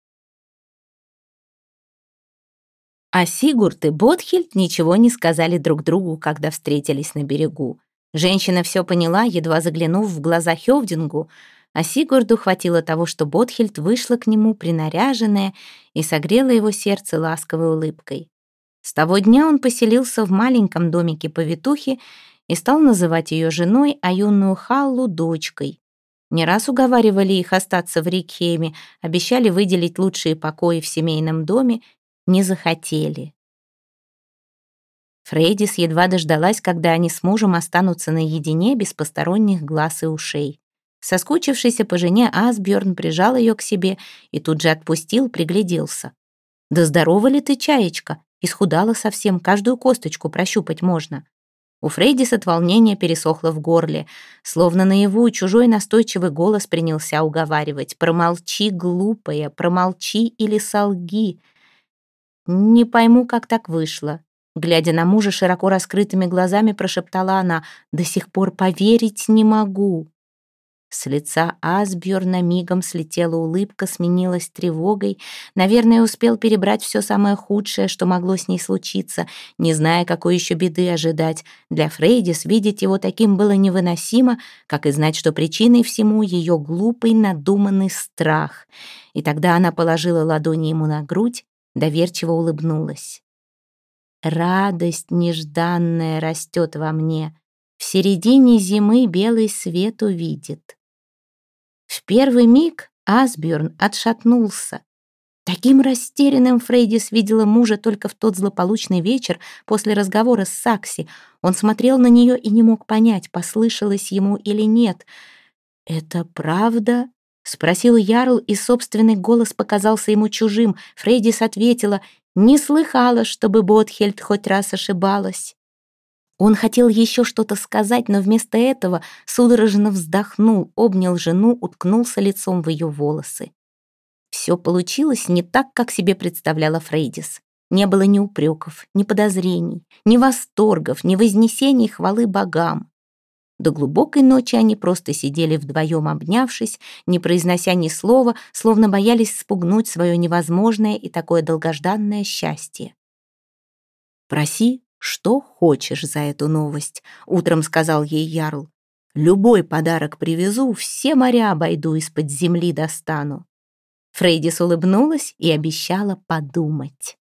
А Сигурд и Ботхельд ничего не сказали друг другу, когда встретились на берегу. Женщина все поняла, едва заглянув в глаза Хевдингу, а Сигурду хватило того, что Ботхельд вышла к нему принаряженная и согрела его сердце ласковой улыбкой. С того дня он поселился в маленьком домике повитухи и стал называть ее женой, а юную Халлу — дочкой. Не раз уговаривали их остаться в Рикхейме, обещали выделить лучшие покои в семейном доме, не захотели. Фрейдис едва дождалась, когда они с мужем останутся наедине без посторонних глаз и ушей. Соскучившийся по жене Асбjörn прижал ее к себе и тут же отпустил, пригляделся. «Да здорова ли ты, чаечка? Исхудала совсем, каждую косточку прощупать можно». У Фрейдис от волнения пересохло в горле. Словно наяву чужой настойчивый голос принялся уговаривать. «Промолчи, глупая, промолчи или солги». «Не пойму, как так вышло». Глядя на мужа широко раскрытыми глазами, прошептала она. «До сих пор поверить не могу». С лица Асбjörна мигом слетела улыбка, сменилась тревогой. Наверное, успел перебрать все самое худшее, что могло с ней случиться, не зная, какой еще беды ожидать. Для Фрейдис видеть его таким было невыносимо, как и знать, что причиной всему ее глупый надуманный страх. И тогда она положила ладони ему на грудь, доверчиво улыбнулась. «Радость нежданная растет во мне», в середине зимы белый свет увидит. В первый миг Асбjörn отшатнулся. Таким растерянным Фрейдис видела мужа только в тот злополучный вечер после разговора с Сакси. Он смотрел на нее и не мог понять, послышалось ему или нет. «Это правда?» — спросил Ярл, и собственный голос показался ему чужим. Фрейдис ответила, «Не слыхала, чтобы Ботхельд хоть раз ошибалась». Он хотел еще что-то сказать, но вместо этого судорожно вздохнул, обнял жену, уткнулся лицом в ее волосы. Все получилось не так, как себе представляла Фрейдис. Не было ни упреков, ни подозрений, ни восторгов, ни вознесений хвалы богам. До глубокой ночи они просто сидели вдвоем, обнявшись, не произнося ни слова, словно боялись спугнуть свое невозможное и такое долгожданное счастье. «Проси, «Что хочешь за эту новость?» — утром сказал ей Ярл. «Любой подарок привезу, все моря обойду, из-под земли достану». Фрейдис улыбнулась и обещала подумать.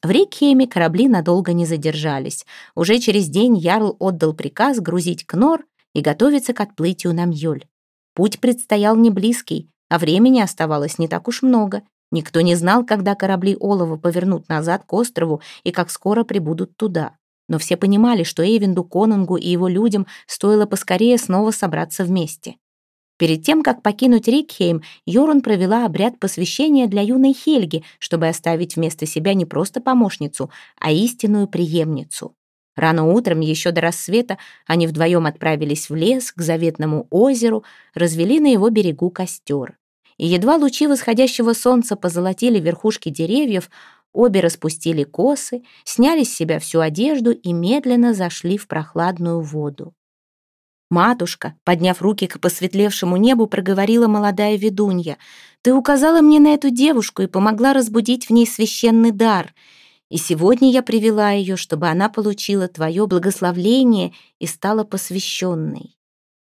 В Рикхейме корабли надолго не задержались. Уже через день Ярл отдал приказ грузить кнор и готовиться к отплытию на Мьёль. Путь предстоял не близкий, а времени оставалось не так уж много. Никто не знал, когда корабли Олова повернут назад к острову и как скоро прибудут туда. Но все понимали, что Эйвинду, Конунгу и его людям стоило поскорее снова собраться вместе. Перед тем, как покинуть Рикхейм, Йорун провела обряд посвящения для юной Хельги, чтобы оставить вместо себя не просто помощницу, а истинную преемницу. Рано утром, еще до рассвета, они вдвоем отправились в лес, к заветному озеру, развели на его берегу костер и едва лучи восходящего солнца позолотили верхушки деревьев, обе распустили косы, сняли с себя всю одежду и медленно зашли в прохладную воду. «Матушка», подняв руки к посветлевшему небу, проговорила молодая ведунья, «ты указала мне на эту девушку и помогла разбудить в ней священный дар, и сегодня я привела ее, чтобы она получила твое благословление и стала посвященной».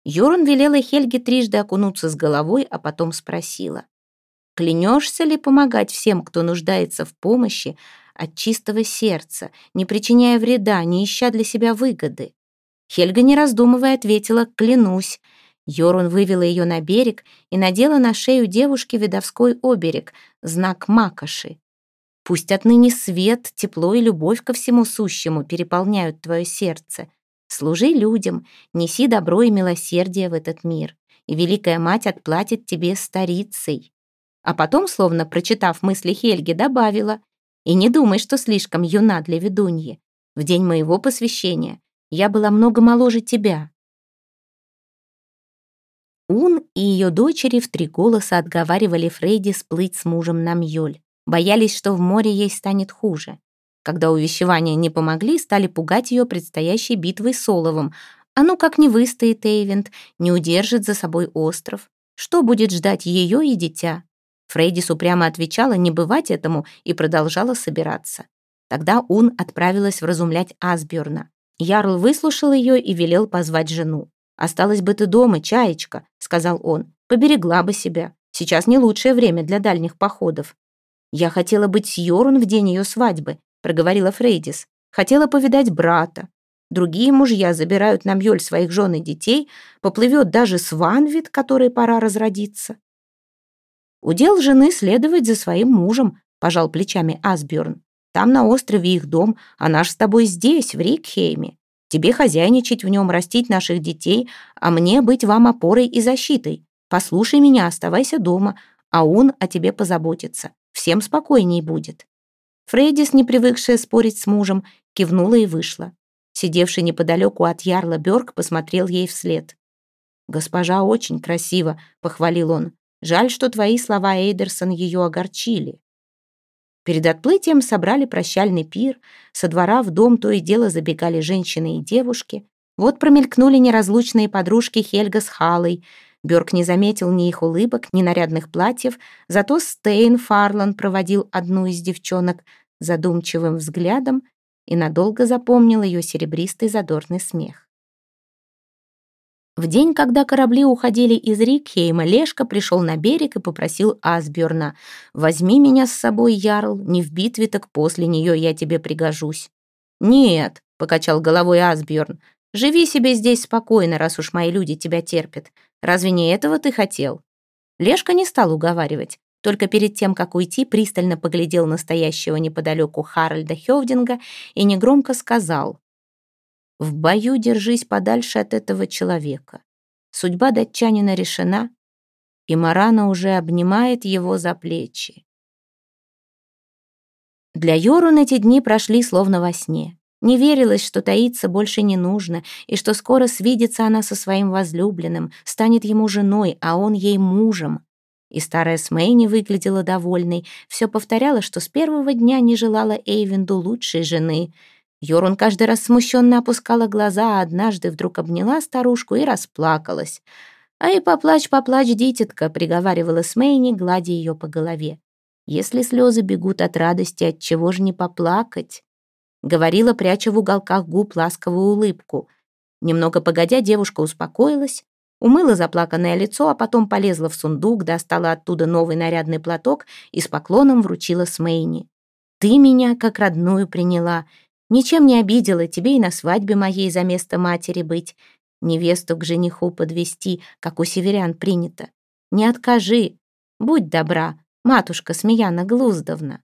Йорун велела Хельге трижды окунуться с головой, а потом спросила. «Клянешься ли помогать всем, кто нуждается в помощи, от чистого сердца, не причиняя вреда, не ища для себя выгоды?» Хельга, не раздумывая, ответила «Клянусь». Йорун вывела ее на берег и надела на шею девушки видовской оберег, знак Макоши. «Пусть отныне свет, тепло и любовь ко всему сущему переполняют твое сердце. Служи людям, неси добро и милосердие в этот мир, и Великая Мать отплатит тебе старицей». А потом, словно прочитав мысли Хельги, добавила, «И не думай, что слишком юна для ведуньи. В день моего посвящения я была много моложе тебя». Ун и ее дочери в три голоса отговаривали Фрейди сплыть с мужем на Мьёль. Боялись, что в море ей станет хуже. Когда увещевания не помогли, стали пугать ее предстоящей битвой с Оловом. А ну как не выстоит Эйвент, не удержит за собой остров. Что будет ждать ее и дитя? Фрейдис упрямо отвечала не бывать этому и продолжала собираться. Тогда Ун отправилась вразумлять Асбjörна. Ярл выслушал ее и велел позвать жену. «Осталась бы ты дома, чаечка», — сказал он. «Поберегла бы себя. Сейчас не лучшее время для дальних походов. Я хотела быть с Йорун в день ее свадьбы проговорила Фрейдис. «Хотела повидать брата. Другие мужья забирают на Мьёль своих жен и детей, поплывет даже Сванвит, которой пора разродиться». «Удел жены следовать за своим мужем», — пожал плечами Асбjörn. «Там на острове их дом, а наш с тобой здесь, в Рикхейме. Тебе хозяйничать в нем, растить наших детей, а мне быть вам опорой и защитой. Послушай меня, оставайся дома, а он о тебе позаботится. Всем спокойней будет». Фрейдис, не привыкшая спорить с мужем, кивнула и вышла. Сидевший неподалеку от ярла Бёрк посмотрел ей вслед. «Госпожа очень красиво», — похвалил он. «Жаль, что твои слова, Эйдерсон, ее огорчили». Перед отплытием собрали прощальный пир, со двора в дом то и дело забегали женщины и девушки. Вот промелькнули неразлучные подружки Хельга с Халой. Бёрк не заметил ни их улыбок, ни нарядных платьев, зато Стейн Фарлан проводил одну из девчонок задумчивым взглядом и надолго запомнил ее серебристый задорный смех. В день, когда корабли уходили из Рикхейма, Лешка пришел на берег и попросил Асбjörна «Возьми меня с собой, Ярл, не в битве, так после нее я тебе пригожусь». «Нет», — покачал головой Асбjörn, «живи себе здесь спокойно, раз уж мои люди тебя терпят. Разве не этого ты хотел?» Лешка не стал уговаривать, только перед тем, как уйти, пристально поглядел на стоящего неподалеку Харальда Хевдинга и негромко сказал в бою держись подальше от этого человека. Судьба датчанина решена, и Марана уже обнимает его за плечи. Для Йорун эти дни прошли словно во сне. Не верилось, что таиться больше не нужно, и что скоро свидится она со своим возлюбленным, станет ему женой, а он ей мужем. И старая Смейни выглядела довольной, все повторяла, что с первого дня не желала Эйвенду лучшей жены — Йорун каждый раз смущенно опускала глаза, а однажды вдруг обняла старушку и расплакалась. «Ай, поплачь, поплачь, дитятка», — приговаривала Смейни, гладя ее по голове. «Если слезы бегут от радости, от чего же не поплакать?» Говорила, пряча в уголках губ ласковую улыбку. Немного погодя, девушка успокоилась, умыла заплаканное лицо, а потом полезла в сундук, достала оттуда новый нарядный платок и с поклоном вручила Смейни. «Ты меня как родную приняла», Ничем не обидела тебе и на свадьбе моей за место матери быть, невесту к жениху подвести, как у северян принято. Не откажи, будь добра, матушка Смеяна Глуздовна.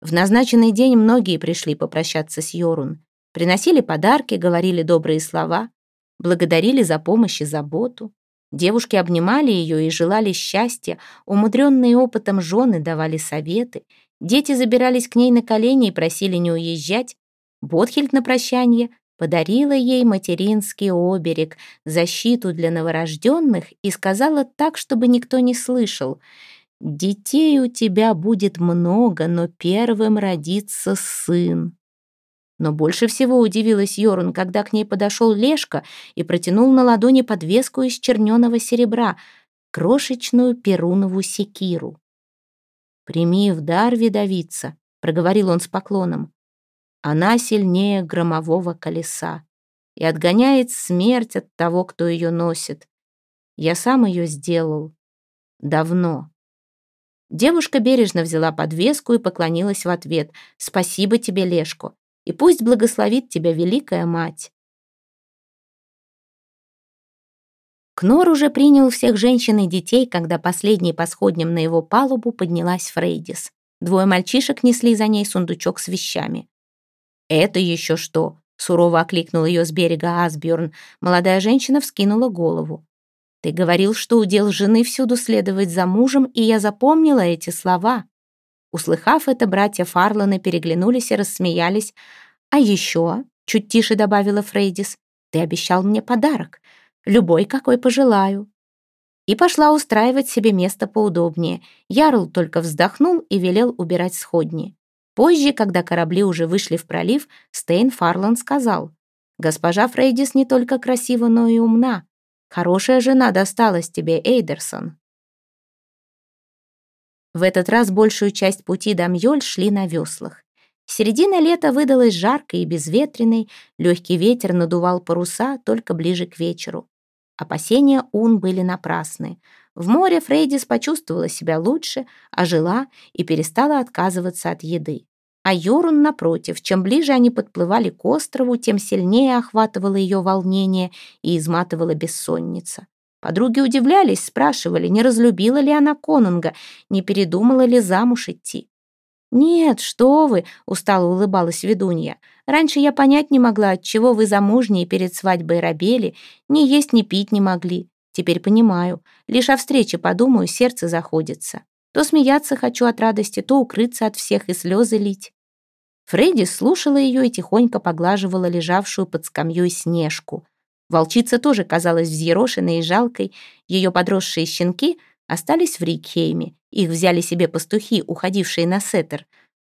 В назначенный день многие пришли попрощаться с Йорун. Приносили подарки, говорили добрые слова, благодарили за помощь и заботу. Девушки обнимали ее и желали счастья, умудренные опытом жены давали советы, Дети забирались к ней на колени и просили не уезжать. Ботхельд на прощание подарила ей материнский оберег, защиту для новорожденных и сказала так, чтобы никто не слышал. «Детей у тебя будет много, но первым родится сын». Но больше всего удивилась Йорун, когда к ней подошел Лешка и протянул на ладони подвеску из черненого серебра, крошечную перунову секиру. «Прими в дар, видовица», — проговорил он с поклоном. «Она сильнее громового колеса и отгоняет смерть от того, кто ее носит. Я сам ее сделал. Давно». Девушка бережно взяла подвеску и поклонилась в ответ. «Спасибо тебе, Лешко, и пусть благословит тебя Великая Мать». Кнор уже принял всех женщин и детей, когда последней по сходням на его палубу поднялась Фрейдис. Двое мальчишек несли за ней сундучок с вещами. «Это еще что?» — сурово окликнул ее с берега Асбjörn. Молодая женщина вскинула голову. «Ты говорил, что удел жены всюду следовать за мужем, и я запомнила эти слова». Услыхав это, братья Фарланы переглянулись и рассмеялись. «А еще», — чуть тише добавила Фрейдис, — «ты обещал мне подарок любой, какой пожелаю». И пошла устраивать себе место поудобнее. Ярл только вздохнул и велел убирать сходни. Позже, когда корабли уже вышли в пролив, Стейн Фарлан сказал, «Госпожа Фрейдис не только красива, но и умна. Хорошая жена досталась тебе, Эйдерсон». В этот раз большую часть пути до Мьёль шли на веслах. Середина лета выдалась жаркой и безветренной, легкий ветер надувал паруса только ближе к вечеру. Опасения Ун были напрасны. В море Фрейдис почувствовала себя лучше, ожила и перестала отказываться от еды. А Йорун, напротив, чем ближе они подплывали к острову, тем сильнее охватывало ее волнение и изматывала бессонница. Подруги удивлялись, спрашивали, не разлюбила ли она конунга, не передумала ли замуж идти. «Нет, что вы!» — устало улыбалась ведунья. «Раньше я понять не могла, отчего вы замужние перед свадьбой рабели, ни есть, ни пить не могли. Теперь понимаю. Лишь о встрече подумаю, сердце заходится. То смеяться хочу от радости, то укрыться от всех и слезы лить». Фредди слушала ее и тихонько поглаживала лежавшую под скамьей снежку. Волчица тоже казалась взъерошенной и жалкой. Ее подросшие щенки остались в Рикхейме. Их взяли себе пастухи, уходившие на сеттер.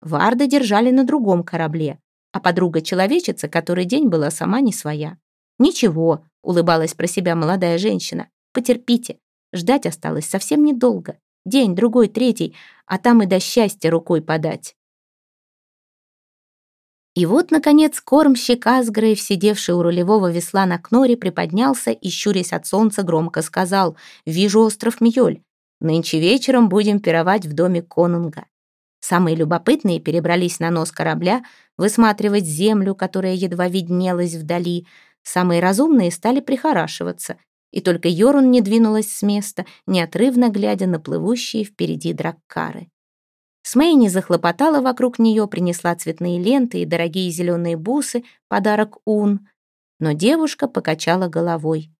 Варда держали на другом корабле, а подруга-человечица который день была сама не своя. «Ничего», — улыбалась про себя молодая женщина, — «потерпите. Ждать осталось совсем недолго. День, другой, третий, а там и до счастья рукой подать». И вот, наконец, кормщик Асгрейв, сидевший у рулевого весла на кноре, приподнялся и, щурясь от солнца, громко сказал «Вижу остров Мьёль. Нынче вечером будем пировать в доме конунга». Самые любопытные перебрались на нос корабля, высматривать землю, которая едва виднелась вдали. Самые разумные стали прихорашиваться, и только Йорун не двинулась с места, неотрывно глядя на плывущие впереди драккары. Смейни захлопотала вокруг нее, принесла цветные ленты и дорогие зеленые бусы, подарок Ун. Но девушка покачала головой.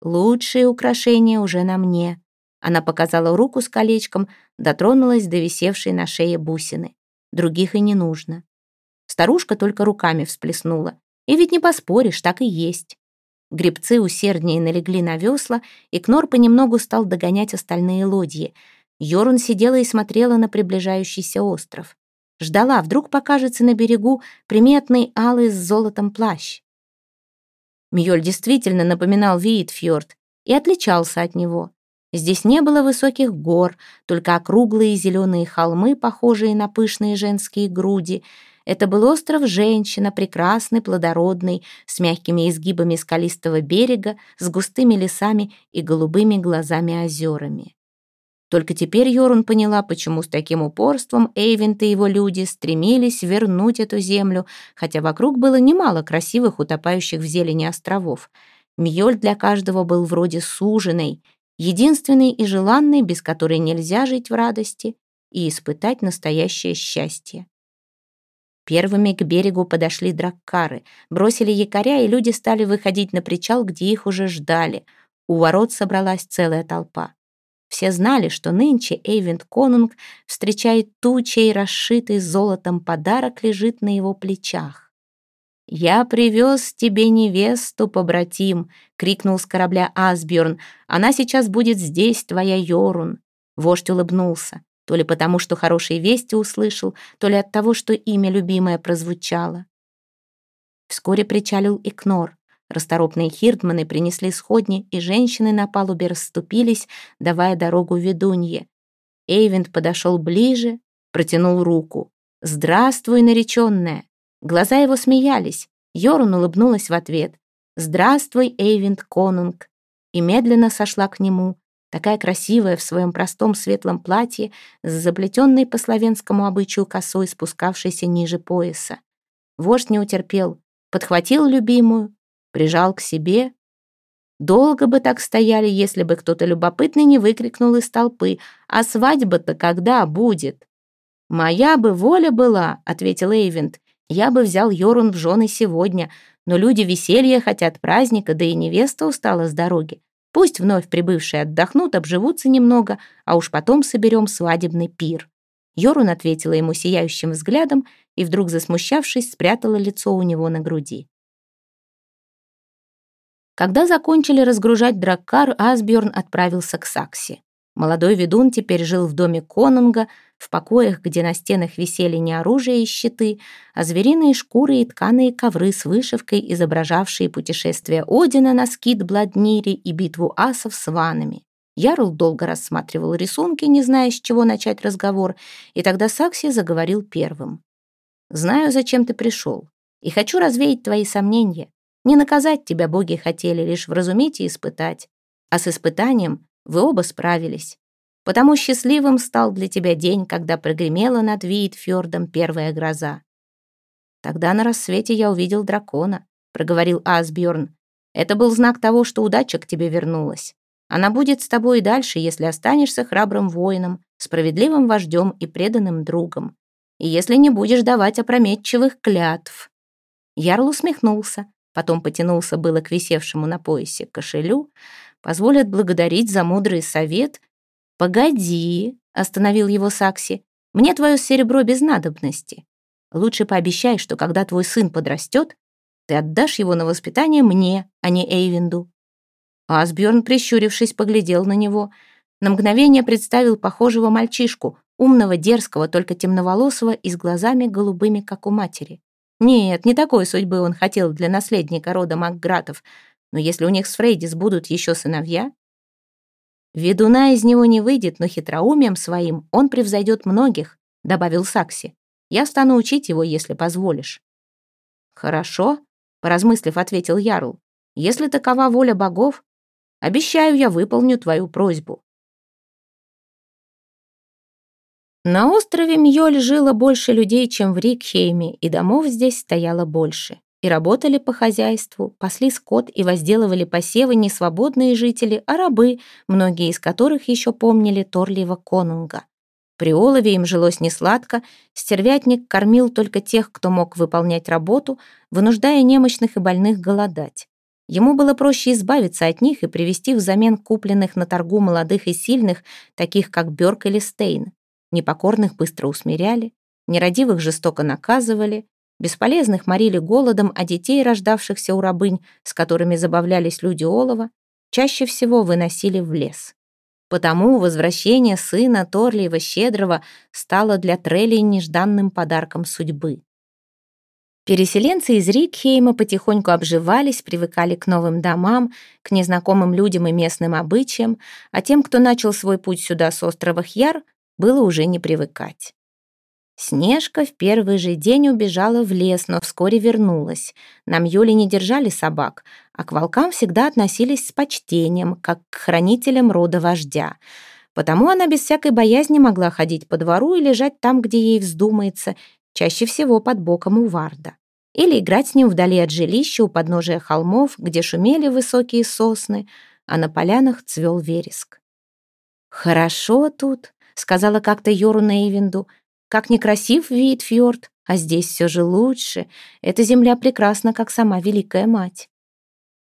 «Лучшие украшения уже на мне». Она показала руку с колечком, дотронулась до висевшей на шее бусины. Других и не нужно. Старушка только руками всплеснула. И ведь не поспоришь, так и есть. Гребцы усерднее налегли на весла, и Кнор понемногу стал догонять остальные лодьи — Йорун сидела и смотрела на приближающийся остров. Ждала, вдруг покажется на берегу приметный алый с золотом плащ. Мьёль действительно напоминал Виитфьорд и отличался от него. Здесь не было высоких гор, только округлые зеленые холмы, похожие на пышные женские груди. Это был остров женщина, прекрасный, плодородный, с мягкими изгибами скалистого берега, с густыми лесами и голубыми глазами-озерами. Только теперь Йорун поняла, почему с таким упорством Эйвент и его люди стремились вернуть эту землю, хотя вокруг было немало красивых, утопающих в зелени островов. Мьёль для каждого был вроде суженой, единственной и желанной, без которой нельзя жить в радости и испытать настоящее счастье. Первыми к берегу подошли драккары, бросили якоря, и люди стали выходить на причал, где их уже ждали. У ворот собралась целая толпа. Все знали, что нынче Эйвент Конунг встречает ту, чей расшитый золотом подарок лежит на его плечах. «Я привез тебе невесту, побратим!» — крикнул с корабля Асбjörn. «Она сейчас будет здесь, твоя Йорун!» Вождь улыбнулся, то ли потому, что хорошие вести услышал, то ли от того, что имя любимое прозвучало. Вскоре причалил и Кнор. Расторопные хирдманы принесли сходни, и женщины на палубе расступились, давая дорогу ведунье. Эйвент подошел ближе, протянул руку. «Здравствуй, нареченная!» Глаза его смеялись. Йорун улыбнулась в ответ. «Здравствуй, Эйвент Конунг!» И медленно сошла к нему, такая красивая в своем простом светлом платье, с заплетенной по славянскому обычаю косой, спускавшейся ниже пояса. Вождь не утерпел, подхватил любимую, прижал к себе. Долго бы так стояли, если бы кто-то любопытный не выкрикнул из толпы, «А свадьба-то когда будет?» «Моя бы воля была», — ответил Эйвент. «Я бы взял Йорун в жены сегодня, но люди веселья хотят праздника, да и невеста устала с дороги. Пусть вновь прибывшие отдохнут, обживутся немного, а уж потом соберем свадебный пир». Йорун ответила ему сияющим взглядом и, вдруг засмущавшись, спрятала лицо у него на груди. Когда закончили разгружать драккар, Асбjörn отправился к Саксе. Молодой ведун теперь жил в доме конунга, в покоях, где на стенах висели не оружие и щиты, а звериные шкуры и тканые ковры с вышивкой, изображавшие путешествие Одина на скит Бладнире и битву асов с ванами. Ярл долго рассматривал рисунки, не зная, с чего начать разговор, и тогда Сакси заговорил первым. «Знаю, зачем ты пришел, и хочу развеять твои сомнения. Не наказать тебя боги хотели, лишь вразумить и испытать. А с испытанием вы оба справились. Потому счастливым стал для тебя день, когда прогремела над Виитфьордом первая гроза. Тогда на рассвете я увидел дракона, проговорил Асбjörn. Это был знак того, что удача к тебе вернулась. Она будет с тобой и дальше, если останешься храбрым воином, справедливым вождем и преданным другом. и если не будешь давать опрометчивых клятв». Ярл усмехнулся, потом потянулся было к висевшему на поясе кошелю, позволь отблагодарить за мудрый совет. «Погоди», — остановил его Сакси, — «мне твое серебро без надобности. Лучше пообещай, что когда твой сын подрастет, ты отдашь его на воспитание мне, а не Эйвинду». Асбjörn, прищурившись, поглядел на него. На мгновение представил похожего мальчишку, умного, дерзкого, только темноволосого и с глазами голубыми, как у матери. Нет, не такой судьбы он хотел для наследника рода Макгратов, но если у них с Фрейдис будут еще сыновья... «Ведуна из него не выйдет, но хитроумием своим он превзойдет многих», — добавил Сакси. «Я стану учить его, если позволишь». «Хорошо», — поразмыслив, ответил Ярл. «Если такова воля богов, обещаю, я выполню твою просьбу». На острове Мьёль жило больше людей, чем в Рикхейме, и домов здесь стояло больше. И работали по хозяйству, пасли скот и возделывали посевы не свободные жители, а рабы, многие из которых еще помнили Торлиева конунга. При Олове им жилось несладко, стервятник кормил только тех, кто мог выполнять работу, вынуждая немощных и больных голодать. Ему было проще избавиться от них и привести взамен купленных на торгу молодых и сильных, таких как Бёрк или Стейн. Непокорных быстро усмиряли, нерадивых жестоко наказывали, бесполезных морили голодом, а детей, рождавшихся у рабынь, с которыми забавлялись люди Олова, чаще всего выносили в лес. Потому возвращение сына Торлиева Щедрого стало для Трелли нежданным подарком судьбы. Переселенцы из Рикхейма потихоньку обживались, привыкали к новым домам, к незнакомым людям и местным обычаям, а тем, кто начал свой путь сюда с острова Хьяр, было уже не привыкать. Снежка в первый же день убежала в лес, но вскоре вернулась. На Мьёле не держали собак, а к волкам всегда относились с почтением, как к хранителям рода вождя. Потому она без всякой боязни могла ходить по двору и лежать там, где ей вздумается, чаще всего под боком у Варда. Или играть с ним вдали от жилища у подножия холмов, где шумели высокие сосны, а на полянах цвел вереск. «Хорошо тут», сказала как-то Йору Нейвинду. «Как некрасив вид фьорд, а здесь все же лучше. Эта земля прекрасна, как сама Великая Мать».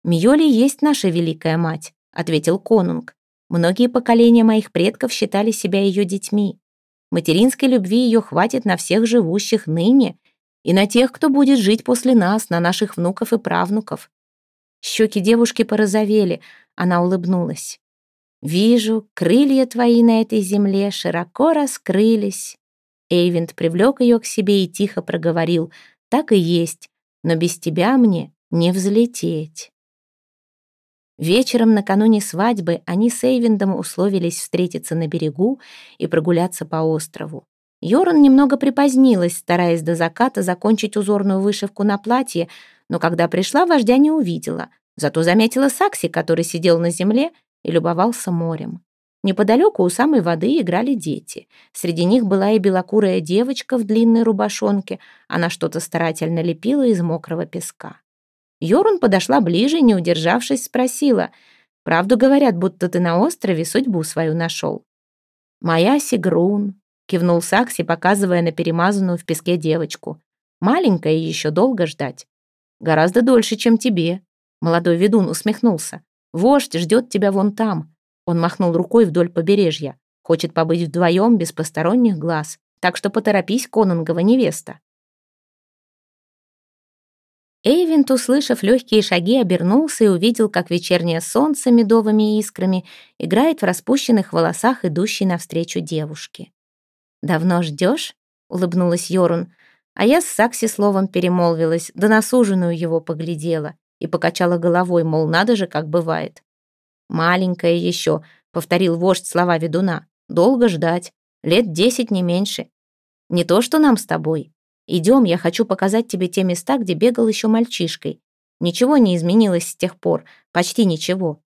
«Мьёли есть наша Великая Мать», — ответил Конунг. «Многие поколения моих предков считали себя ее детьми. Материнской любви ее хватит на всех живущих ныне и на тех, кто будет жить после нас, на наших внуков и правнуков». Щеки девушки порозовели, она улыбнулась. Вижу, крылья твои на этой земле широко раскрылись. Эйвент привлек ее к себе и тихо проговорил. Так и есть, но без тебя мне не взлететь. Вечером накануне свадьбы они с Эйвиндом условились встретиться на берегу и прогуляться по острову. Йоран немного припозднилась, стараясь до заката закончить узорную вышивку на платье, но когда пришла, вождя не увидела. Зато заметила Сакси, который сидел на земле и любовался морем. Неподалеку у самой воды играли дети. Среди них была и белокурая девочка в длинной рубашонке. Она что-то старательно лепила из мокрого песка. Йорун подошла ближе, не удержавшись, спросила. «Правду говорят, будто ты на острове судьбу свою нашел?» «Моя Сигрун», — кивнул Сакси, показывая на перемазанную в песке девочку. «Маленькая еще долго ждать. Гораздо дольше, чем тебе». Молодой ведун усмехнулся. Вождь ждет тебя вон там». Он махнул рукой вдоль побережья. Хочет побыть вдвоем, без посторонних глаз. Так что поторопись, конунгова невеста. Эйвент, услышав легкие шаги, обернулся и увидел, как вечернее солнце медовыми искрами играет в распущенных волосах идущей навстречу девушки. «Давно ждешь?» — улыбнулась Йорун. А я с Сакси словом перемолвилась, да на суженую его поглядела и покачала головой, мол, надо же, как бывает. «Маленькая еще», — повторил вождь слова ведуна. «Долго ждать. Лет десять, не меньше. Не то, что нам с тобой. Идем, я хочу показать тебе те места, где бегал еще мальчишкой. Ничего не изменилось с тех пор, почти ничего».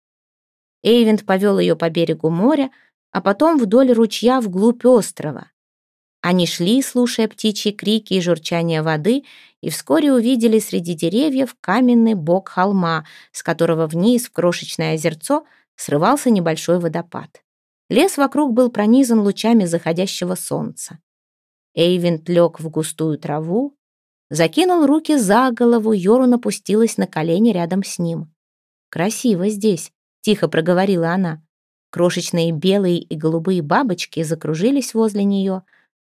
Эйвент повел ее по берегу моря, а потом вдоль ручья вглубь острова. Они шли, слушая птичьи крики и журчание воды, и вскоре увидели среди деревьев каменный бок холма, с которого вниз в крошечное озерцо срывался небольшой водопад. Лес вокруг был пронизан лучами заходящего солнца. Эйвент лег в густую траву, закинул руки за голову, Йорун опустилась на колени рядом с ним. «Красиво здесь», — тихо проговорила она. Крошечные белые и голубые бабочки закружились возле нее.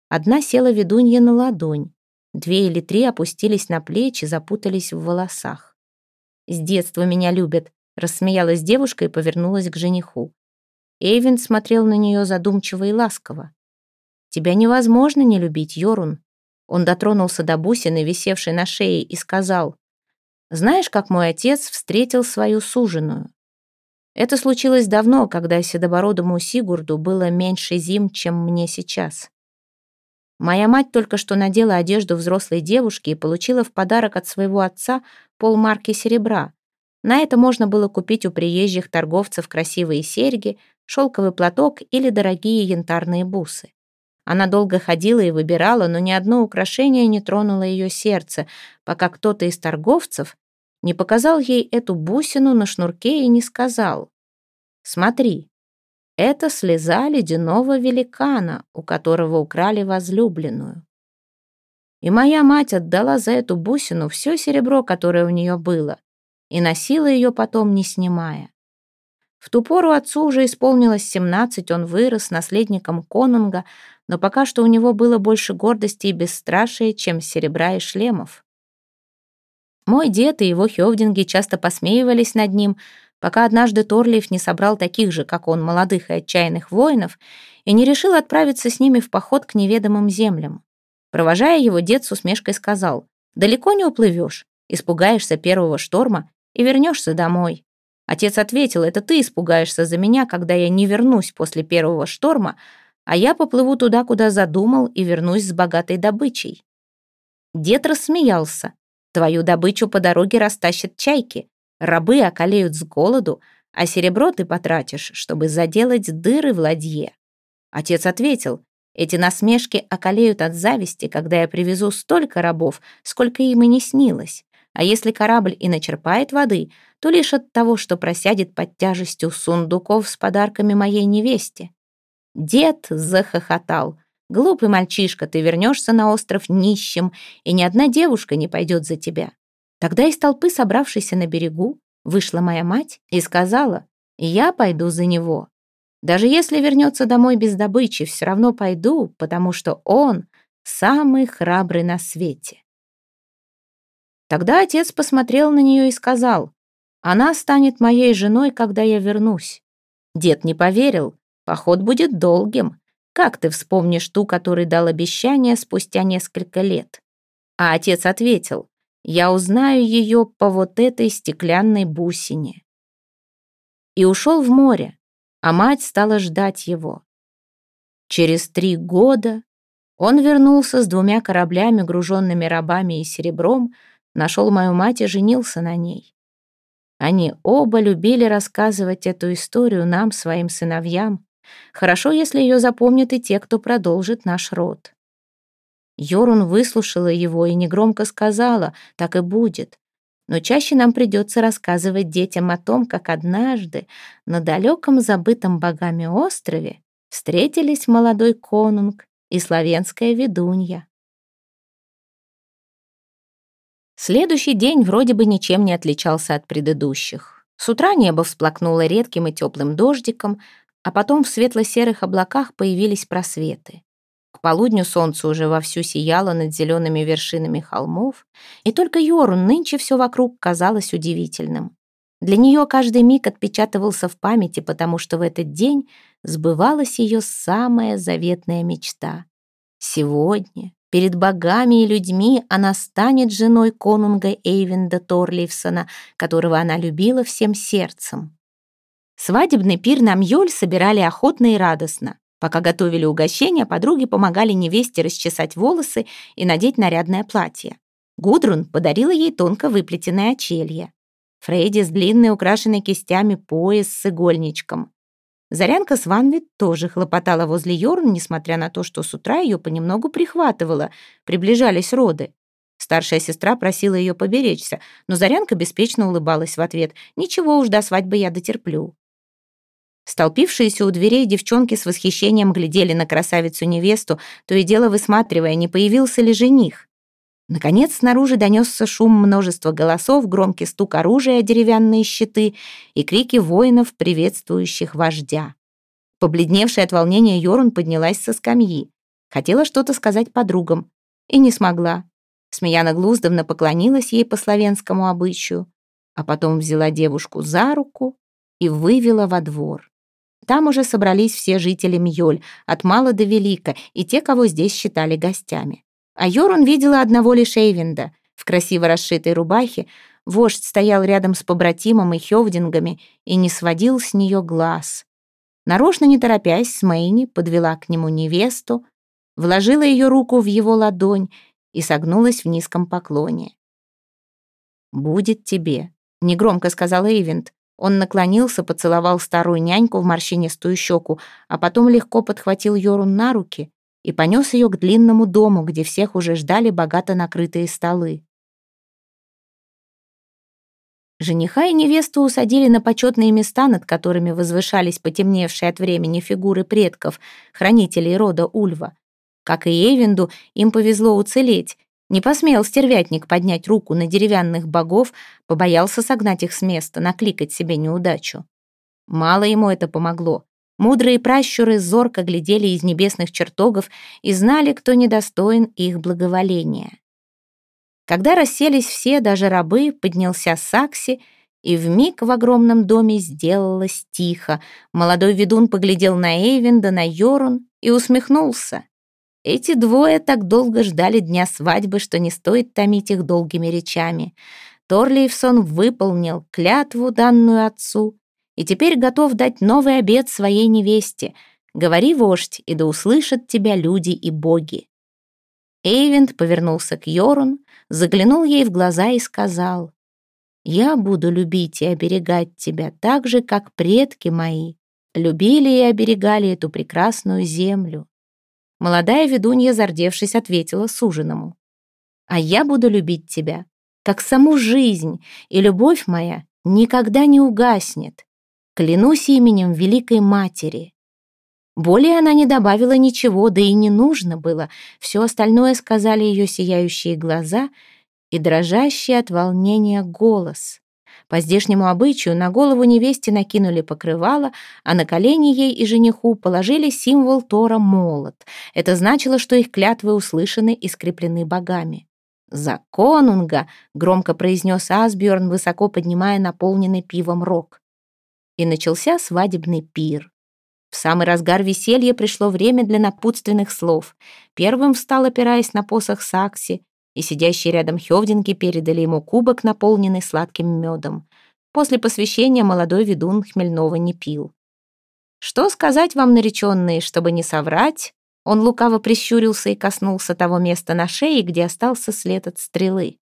Одна села ведунья на ладонь. Две или три опустились на плечи, запутались в волосах. «С детства меня любят», — рассмеялась девушка и повернулась к жениху. Эйвин смотрел на нее задумчиво и ласково. «Тебя невозможно не любить, Йорун». Он дотронулся до бусины, висевшей на шее, и сказал, «Знаешь, как мой отец встретил свою суженую? Это случилось давно, когда седобородому Сигурду было меньше зим, чем мне сейчас. Моя мать только что надела одежду взрослой девушки и получила в подарок от своего отца полмарки серебра. На это можно было купить у приезжих торговцев красивые серьги, шелковый платок или дорогие янтарные бусы. Она долго ходила и выбирала, но ни одно украшение не тронуло ее сердце, пока кто-то из торговцев не показал ей эту бусину на шнурке и не сказал «Смотри, это слеза ледяного великана, у которого украли возлюбленную». И моя мать отдала за эту бусину все серебро, которое у нее было, и носила ее потом, не снимая. В ту пору отцу уже исполнилось семнадцать, он вырос наследником конунга, но пока что у него было больше гордости и бесстрашия, чем серебра и шлемов. Мой дед и его хёвдинги часто посмеивались над ним, пока однажды Торлиев не собрал таких же, как он, молодых и отчаянных воинов, и не решил отправиться с ними в поход к неведомым землям. Провожая его, дед с усмешкой сказал, «Далеко не уплывешь, испугаешься первого шторма и вернешься домой». Отец ответил, «Это ты испугаешься за меня, когда я не вернусь после первого шторма, а я поплыву туда, куда задумал, и вернусь с богатой добычей». Дед рассмеялся, Твою добычу по дороге растащат чайки, рабы околеют с голоду, а серебро ты потратишь, чтобы заделать дыры в ладье. Отец ответил, эти насмешки околеют от зависти, когда я привезу столько рабов, сколько им и не снилось. А если корабль и начерпает воды, то лишь от того, что просядет под тяжестью сундуков с подарками моей невесте. Дед захохотал. Глупый мальчишка, ты вернешься на остров нищим, и ни одна девушка не пойдет за тебя. Тогда из толпы, собравшейся на берегу, вышла моя мать и сказала, я пойду за него. Даже если вернется домой без добычи, все равно пойду, потому что он самый храбрый на свете. Тогда отец посмотрел на нее и сказал, она станет моей женой, когда я вернусь. Дед не поверил, поход будет долгим, как ты вспомнишь ту, которой дал обещание спустя несколько лет? А отец ответил, я узнаю ее по вот этой стеклянной бусине. И ушел в море, а мать стала ждать его. Через три года он вернулся с двумя кораблями, груженными рабами и серебром, нашел мою мать и женился на ней. Они оба любили рассказывать эту историю нам, своим сыновьям, Хорошо, если ее запомнят и те, кто продолжит наш род. Йорун выслушала его и негромко сказала, так и будет. Но чаще нам придется рассказывать детям о том, как однажды на далеком забытом богами острове встретились молодой конунг и славянская ведунья. Следующий день вроде бы ничем не отличался от предыдущих. С утра небо всплакнуло редким и теплым дождиком, а потом в светло-серых облаках появились просветы. Полудню солнце уже вовсю сияло над зелеными вершинами холмов, и только Йорун нынче все вокруг казалось удивительным. Для нее каждый миг отпечатывался в памяти, потому что в этот день сбывалась ее самая заветная мечта. Сегодня, перед богами и людьми, она станет женой конунга Эйвинда Торлейфсона, которого она любила всем сердцем. Свадебный пир на Мьёль собирали охотно и радостно. Пока готовили угощения, подруги помогали невесте расчесать волосы и надеть нарядное платье. Гудрун подарила ей тонко выплетенное очелье. Фрейди с длинной, украшенной кистями пояс с игольничком. Зарянка Сванвит тоже хлопотала возле Йорн, несмотря на то, что с утра ее понемногу прихватывало, приближались роды. Старшая сестра просила ее поберечься, но Зарянка беспечно улыбалась в ответ. «Ничего уж, до свадьбы я дотерплю». Столпившиеся у дверей девчонки с восхищением глядели на красавицу-невесту, то и дело высматривая, не появился ли жених. Наконец снаружи донесся шум множества голосов, громкий стук оружия, деревянные щиты и крики воинов, приветствующих вождя. Побледневшая от волнения Йорун поднялась со скамьи. Хотела что-то сказать подругам и не смогла. Смеяна Глуздовна поклонилась ей по славянскому обычаю, а потом взяла девушку за руку и вывела во двор. Там уже собрались все жители Мьёль, от мала до велика, и те, кого здесь считали гостями. А Йорун видела одного лишь Эйвинда. В красиво расшитой рубахе вождь стоял рядом с побратимом и хёвдингами и не сводил с нее глаз. Нарочно не торопясь, Смейни подвела к нему невесту, вложила ее руку в его ладонь и согнулась в низком поклоне. «Будет тебе», — негромко сказал Эйвинд. Он наклонился, поцеловал старую няньку в морщинистую щеку, а потом легко подхватил Йорун на руки и понес ее к длинному дому, где всех уже ждали богато накрытые столы. Жениха и невесту усадили на почетные места, над которыми возвышались потемневшие от времени фигуры предков, хранителей рода Ульва. Как и Эйвинду, им повезло уцелеть, не посмел стервятник поднять руку на деревянных богов, побоялся согнать их с места, накликать себе неудачу. Мало ему это помогло. Мудрые пращуры зорко глядели из небесных чертогов и знали, кто недостоин их благоволения. Когда расселись все, даже рабы, поднялся Сакси, и вмиг в огромном доме сделалось тихо. Молодой ведун поглядел на Эйвинда, на Йорун и усмехнулся. Эти двое так долго ждали дня свадьбы, что не стоит томить их долгими речами. Торлиевсон выполнил клятву, данную отцу, и теперь готов дать новый обед своей невесте. Говори, вождь, и да услышат тебя люди и боги. Эйвент повернулся к Йорун, заглянул ей в глаза и сказал, «Я буду любить и оберегать тебя так же, как предки мои любили и оберегали эту прекрасную землю. Молодая ведунья, зардевшись, ответила суженому. «А я буду любить тебя, как саму жизнь, и любовь моя никогда не угаснет. Клянусь именем Великой Матери». Более она не добавила ничего, да и не нужно было. Все остальное сказали ее сияющие глаза и дрожащий от волнения голос. По здешнему обычаю на голову невесте накинули покрывало, а на колени ей и жениху положили символ Тора молот. Это значило, что их клятвы услышаны и скреплены богами. «За конунга!» — громко произнес Асбjörn, высоко поднимая наполненный пивом рог. И начался свадебный пир. В самый разгар веселья пришло время для напутственных слов. Первым встал, опираясь на посох Сакси, и сидящие рядом хёвдинги передали ему кубок, наполненный сладким медом. После посвящения молодой ведун хмельного не пил. «Что сказать вам, нареченные, чтобы не соврать?» Он лукаво прищурился и коснулся того места на шее, где остался след от стрелы.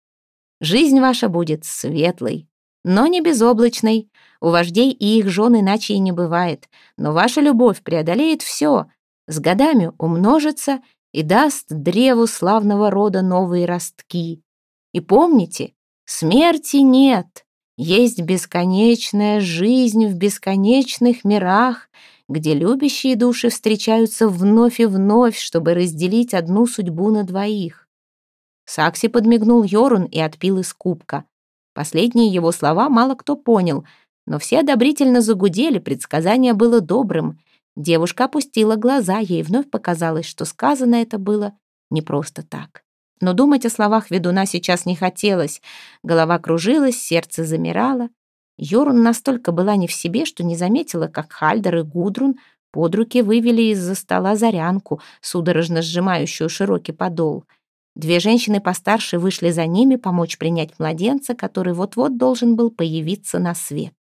«Жизнь ваша будет светлой, но не безоблачной. У вождей и их жен иначе и не бывает. Но ваша любовь преодолеет все, с годами умножится и даст древу славного рода новые ростки. И помните, смерти нет, есть бесконечная жизнь в бесконечных мирах, где любящие души встречаются вновь и вновь, чтобы разделить одну судьбу на двоих. Сакси подмигнул Йорун и отпил из кубка. Последние его слова мало кто понял, но все одобрительно загудели, предсказание было добрым, Девушка опустила глаза, ей вновь показалось, что сказано это было не просто так. Но думать о словах ведуна сейчас не хотелось. Голова кружилась, сердце замирало. Йорун настолько была не в себе, что не заметила, как Хальдер и Гудрун под руки вывели из-за стола зарянку, судорожно сжимающую широкий подол. Две женщины постарше вышли за ними помочь принять младенца, который вот-вот должен был появиться на свет.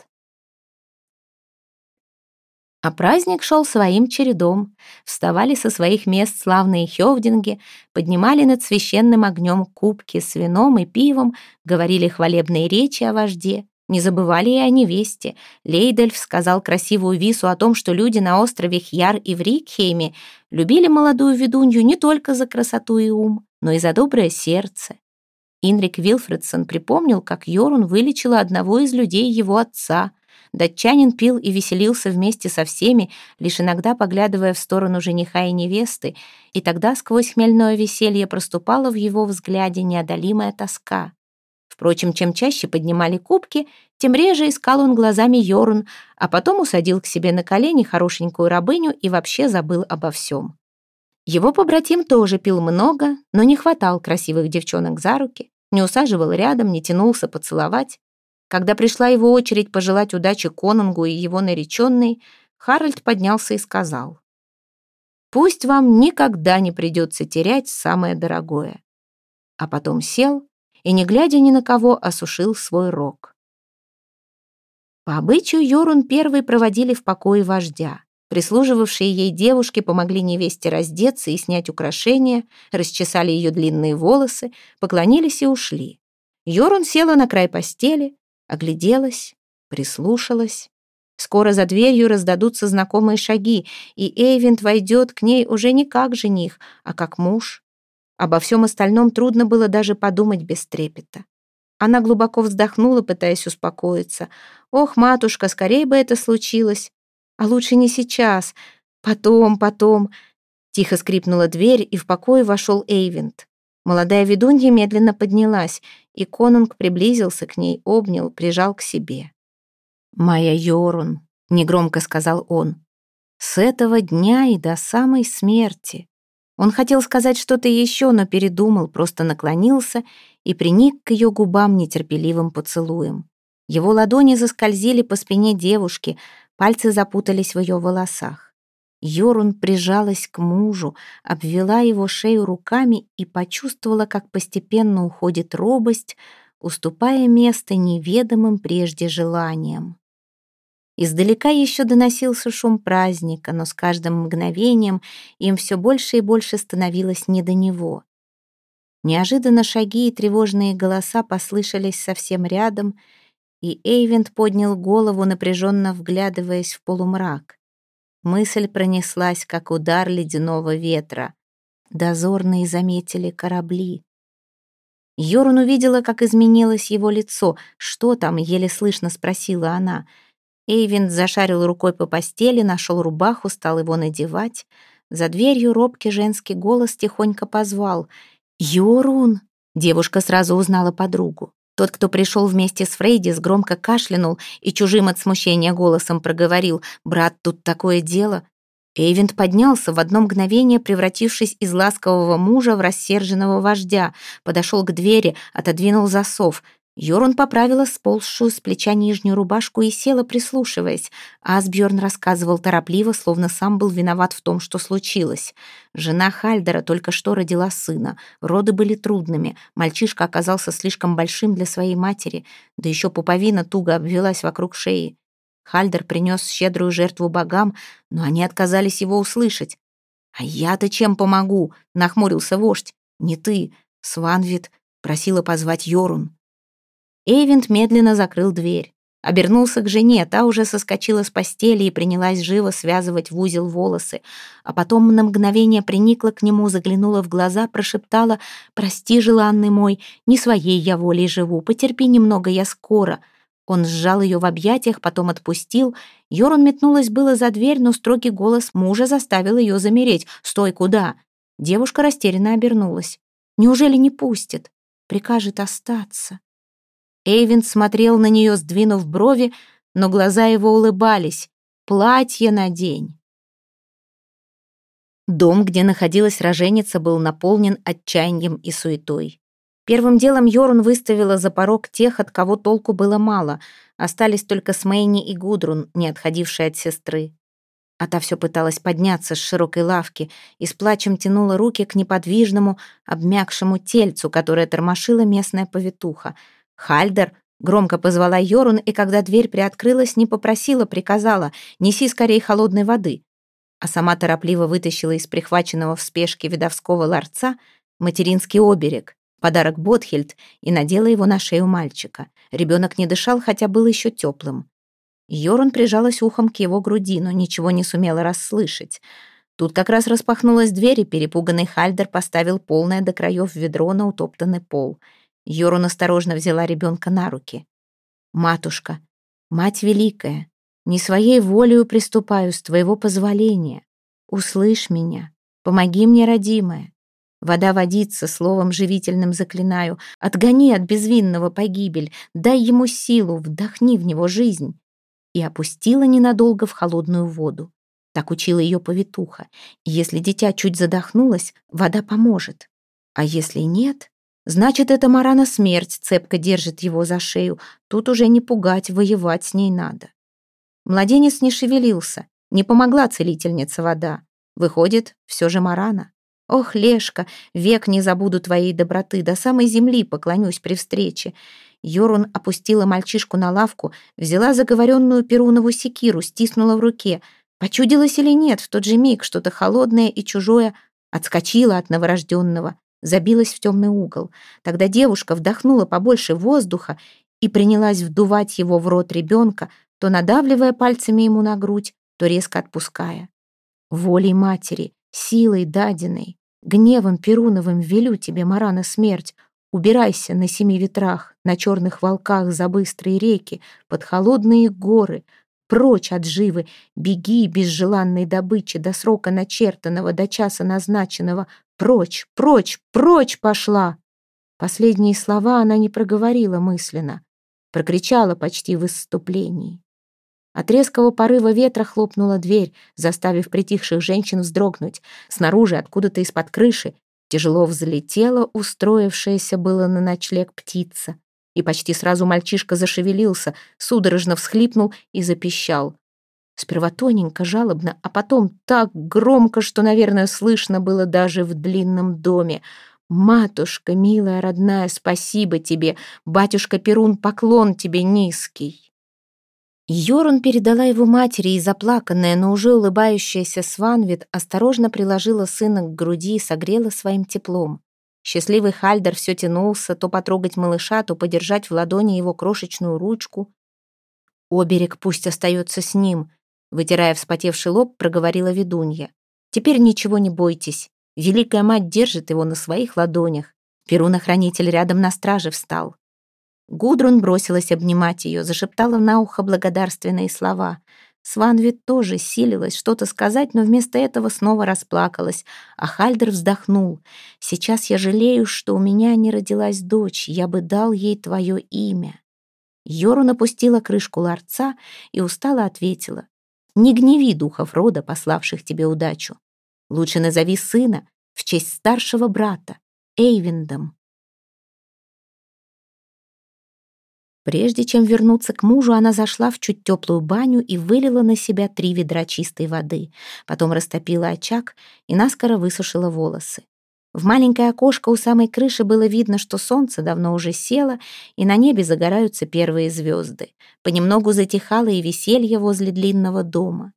А праздник шел своим чередом. Вставали со своих мест славные хевдинги, поднимали над священным огнем кубки с вином и пивом, говорили хвалебные речи о вожде. Не забывали и о невесте. Лейдельф сказал красивую вису о том, что люди на острове Хьяр и в Рикхейме любили молодую ведунью не только за красоту и ум, но и за доброе сердце. Инрик Вилфредсон припомнил, как Йорун вылечила одного из людей его отца — Датчанин пил и веселился вместе со всеми, лишь иногда поглядывая в сторону жениха и невесты, и тогда сквозь хмельное веселье проступала в его взгляде неодолимая тоска. Впрочем, чем чаще поднимали кубки, тем реже искал он глазами Йорун, а потом усадил к себе на колени хорошенькую рабыню и вообще забыл обо всем. Его побратим тоже пил много, но не хватал красивых девчонок за руки, не усаживал рядом, не тянулся поцеловать. Когда пришла его очередь пожелать удачи конунгу и его нареченной, Харальд поднялся и сказал, «Пусть вам никогда не придется терять самое дорогое». А потом сел и, не глядя ни на кого, осушил свой рог. По обычаю Йорун первый проводили в покое вождя. Прислуживавшие ей девушки помогли невесте раздеться и снять украшения, расчесали ее длинные волосы, поклонились и ушли. Йорун села на край постели, огляделась, прислушалась. Скоро за дверью раздадутся знакомые шаги, и Эйвент войдет к ней уже не как жених, а как муж. Обо всем остальном трудно было даже подумать без трепета. Она глубоко вздохнула, пытаясь успокоиться. «Ох, матушка, скорее бы это случилось! А лучше не сейчас. Потом, потом...» Тихо скрипнула дверь, и в покое вошел Эйвент. Молодая ведунья медленно поднялась, и конунг приблизился к ней, обнял, прижал к себе. «Моя Йорун», — негромко сказал он, — «с этого дня и до самой смерти он хотел сказать что-то еще, но передумал, просто наклонился и приник к ее губам нетерпеливым поцелуем. Его ладони заскользили по спине девушки, пальцы запутались в ее волосах. Йорун прижалась к мужу, обвела его шею руками и почувствовала, как постепенно уходит робость, уступая место неведомым прежде желаниям. Издалека еще доносился шум праздника, но с каждым мгновением им все больше и больше становилось не до него. Неожиданно шаги и тревожные голоса послышались совсем рядом, и Эйвент поднял голову, напряженно вглядываясь в полумрак. Мысль пронеслась, как удар ледяного ветра. Дозорные заметили корабли. Йорун увидела, как изменилось его лицо. «Что там?» — еле слышно спросила она — Эйвин зашарил рукой по постели, нашел рубаху, стал его надевать. За дверью робкий женский голос тихонько позвал. «Йорун!» Девушка сразу узнала подругу. Тот, кто пришел вместе с Фрейдис, громко кашлянул и чужим от смущения голосом проговорил «Брат, тут такое дело!» Эйвент поднялся, в одно мгновение превратившись из ласкового мужа в рассерженного вождя, подошел к двери, отодвинул засов. Йорун поправила сползшую с плеча нижнюю рубашку и села, прислушиваясь. Асбjörn рассказывал торопливо, словно сам был виноват в том, что случилось. Жена Хальдера только что родила сына. Роды были трудными. Мальчишка оказался слишком большим для своей матери. Да еще пуповина туго обвелась вокруг шеи. Хальдер принес щедрую жертву богам, но они отказались его услышать. «А я-то чем помогу?» — нахмурился вождь. «Не ты, Сванвит», — просила позвать Йорун. Эйвент медленно закрыл дверь. Обернулся к жене, та уже соскочила с постели и принялась живо связывать в узел волосы. А потом на мгновение приникла к нему, заглянула в глаза, прошептала «Прости, желанный мой, не своей я волей живу, потерпи немного, я скоро». Он сжал ее в объятиях, потом отпустил. Йорун метнулась было за дверь, но строгий голос мужа заставил ее замереть. «Стой, куда?» Девушка растерянно обернулась. «Неужели не пустит? Прикажет остаться?» Эйвин смотрел на нее, сдвинув брови, но глаза его улыбались. «Платье надень». Дом, где находилась роженица, был наполнен отчаянием и суетой. Первым делом Йорун выставила за порог тех, от кого толку было мало. Остались только Смейни и Гудрун, не отходившие от сестры. А та все пыталась подняться с широкой лавки и с плачем тянула руки к неподвижному, обмякшему тельцу, которое тормошила местная повитуха — «Хальдер!» — громко позвала Йорун, и когда дверь приоткрылась, не попросила, приказала «неси скорее холодной воды». А сама торопливо вытащила из прихваченного в спешке видовского ларца материнский оберег, подарок Ботхельд, и надела его на шею мальчика. Ребенок не дышал, хотя был еще теплым. Йорун прижалась ухом к его груди, но ничего не сумела расслышать. Тут как раз распахнулась дверь, и перепуганный Хальдер поставил полное до краев ведро на утоптанный пол — Йорун осторожно взяла ребенка на руки. «Матушка, Мать Великая, не своей волею приступаю с твоего позволения. Услышь меня, помоги мне, родимая. Вода водится, словом живительным заклинаю. Отгони от безвинного погибель, дай ему силу, вдохни в него жизнь. И опустила ненадолго в холодную воду. Так учила ее повитуха. Если дитя чуть задохнулось, вода поможет. А если нет, значит, это Марана смерть цепко держит его за шею. Тут уже не пугать, воевать с ней надо. Младенец не шевелился, не помогла целительница вода. Выходит, все же Марана. Ох, Лешка, век не забуду твоей доброты, до самой земли поклонюсь при встрече. Йорун опустила мальчишку на лавку, взяла заговоренную перунову секиру, стиснула в руке. Почудилось или нет, в тот же миг что-то холодное и чужое отскочило от новорожденного, забилось в темный угол. Тогда девушка вдохнула побольше воздуха и принялась вдувать его в рот ребенка, то надавливая пальцами ему на грудь, то резко отпуская. Волей матери, силой дадиной, гневом Перуновым велю тебе, Марана, смерть. Убирайся на семи ветрах, на черных волках за быстрые реки, под холодные горы, прочь от живы, беги без желанной добычи до срока начертанного, до часа назначенного, прочь, прочь, прочь пошла. Последние слова она не проговорила мысленно, прокричала почти в выступлении. От резкого порыва ветра хлопнула дверь, заставив притихших женщин вздрогнуть. Снаружи, откуда-то из-под крыши, тяжело взлетела устроившаяся было на ночлег птица. И почти сразу мальчишка зашевелился, судорожно всхлипнул и запищал. Сперва тоненько, жалобно, а потом так громко, что, наверное, слышно было даже в длинном доме. «Матушка, милая, родная, спасибо тебе! Батюшка Перун, поклон тебе низкий!» Йорун передала его матери, и заплаканная, но уже улыбающаяся Сванвит осторожно приложила сына к груди и согрела своим теплом. Счастливый Хальдер все тянулся то потрогать малыша, то подержать в ладони его крошечную ручку. «Оберег пусть остается с ним», — вытирая вспотевший лоб, проговорила ведунья. «Теперь ничего не бойтесь. Великая мать держит его на своих ладонях. Перунохранитель рядом на страже встал. Гудрун бросилась обнимать ее, зашептала на ухо благодарственные слова. Сванвит тоже силилась что-то сказать, но вместо этого снова расплакалась, а Хальдер вздохнул. «Сейчас я жалею, что у меня не родилась дочь, я бы дал ей твое имя». Йору напустила крышку ларца и устало ответила. «Не гневи духов рода, пославших тебе удачу. Лучше назови сына в честь старшего брата, Эйвиндом». Прежде чем вернуться к мужу, она зашла в чуть теплую баню и вылила на себя три ведра чистой воды. Потом растопила очаг и наскоро высушила волосы. В маленькое окошко у самой крыши было видно, что солнце давно уже село, и на небе загораются первые звезды. Понемногу затихало и веселье возле длинного дома.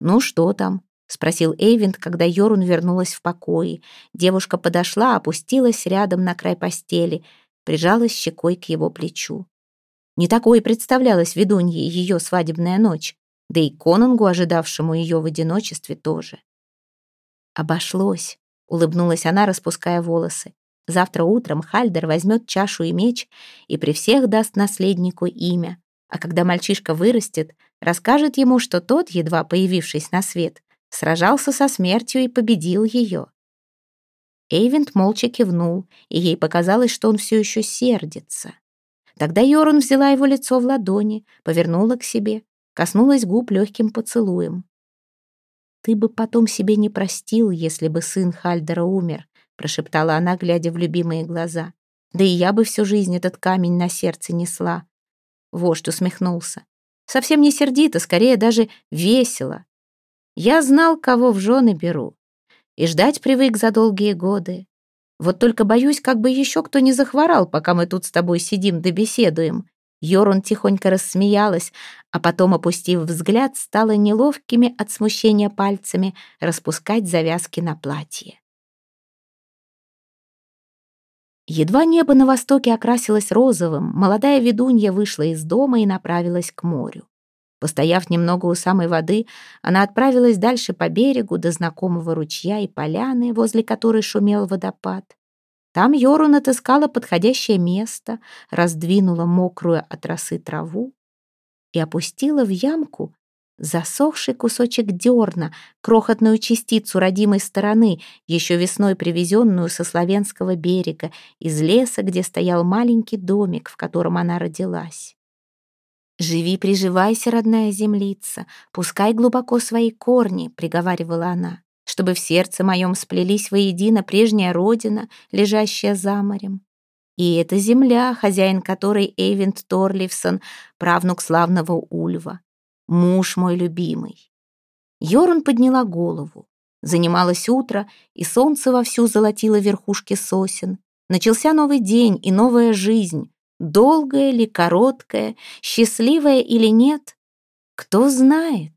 «Ну что там?» — спросил Эйвинд, когда Йорун вернулась в покои. Девушка подошла, опустилась рядом на край постели — прижалась щекой к его плечу. Не такой представлялась ведунье ее свадебная ночь, да и конунгу, ожидавшему ее в одиночестве, тоже. «Обошлось», — улыбнулась она, распуская волосы. «Завтра утром Хальдер возьмет чашу и меч и при всех даст наследнику имя, а когда мальчишка вырастет, расскажет ему, что тот, едва появившись на свет, сражался со смертью и победил ее. Эйвент молча кивнул, и ей показалось, что он все еще сердится. Тогда Йорун взяла его лицо в ладони, повернула к себе, коснулась губ легким поцелуем. «Ты бы потом себе не простил, если бы сын Хальдера умер», прошептала она, глядя в любимые глаза. «Да и я бы всю жизнь этот камень на сердце несла». Вождь усмехнулся. Совсем не сердито, скорее даже весело. Я знал, кого в жены беру и ждать привык за долгие годы. Вот только боюсь, как бы еще кто не захворал, пока мы тут с тобой сидим да беседуем». Йорун тихонько рассмеялась, а потом, опустив взгляд, стала неловкими от смущения пальцами распускать завязки на платье. Едва небо на востоке окрасилось розовым, молодая ведунья вышла из дома и направилась к морю. Постояв немного у самой воды, она отправилась дальше по берегу до знакомого ручья и поляны, возле которой шумел водопад. Там Йорун отыскала подходящее место, раздвинула мокрую от росы траву и опустила в ямку засохший кусочек дерна, крохотную частицу родимой стороны, еще весной привезенную со славянского берега, из леса, где стоял маленький домик, в котором она родилась. «Живи, приживайся, родная землица, пускай глубоко свои корни», — приговаривала она, «чтобы в сердце моем сплелись воедино прежняя родина, лежащая за морем. И эта земля, хозяин которой Эйвент Торливсон, правнук славного Ульва муж мой любимый. Йорун подняла голову. Занималось утро, и солнце вовсю золотило верхушки сосен. Начался новый день и новая жизнь. Долгая ли, короткая, счастливая или нет, кто знает.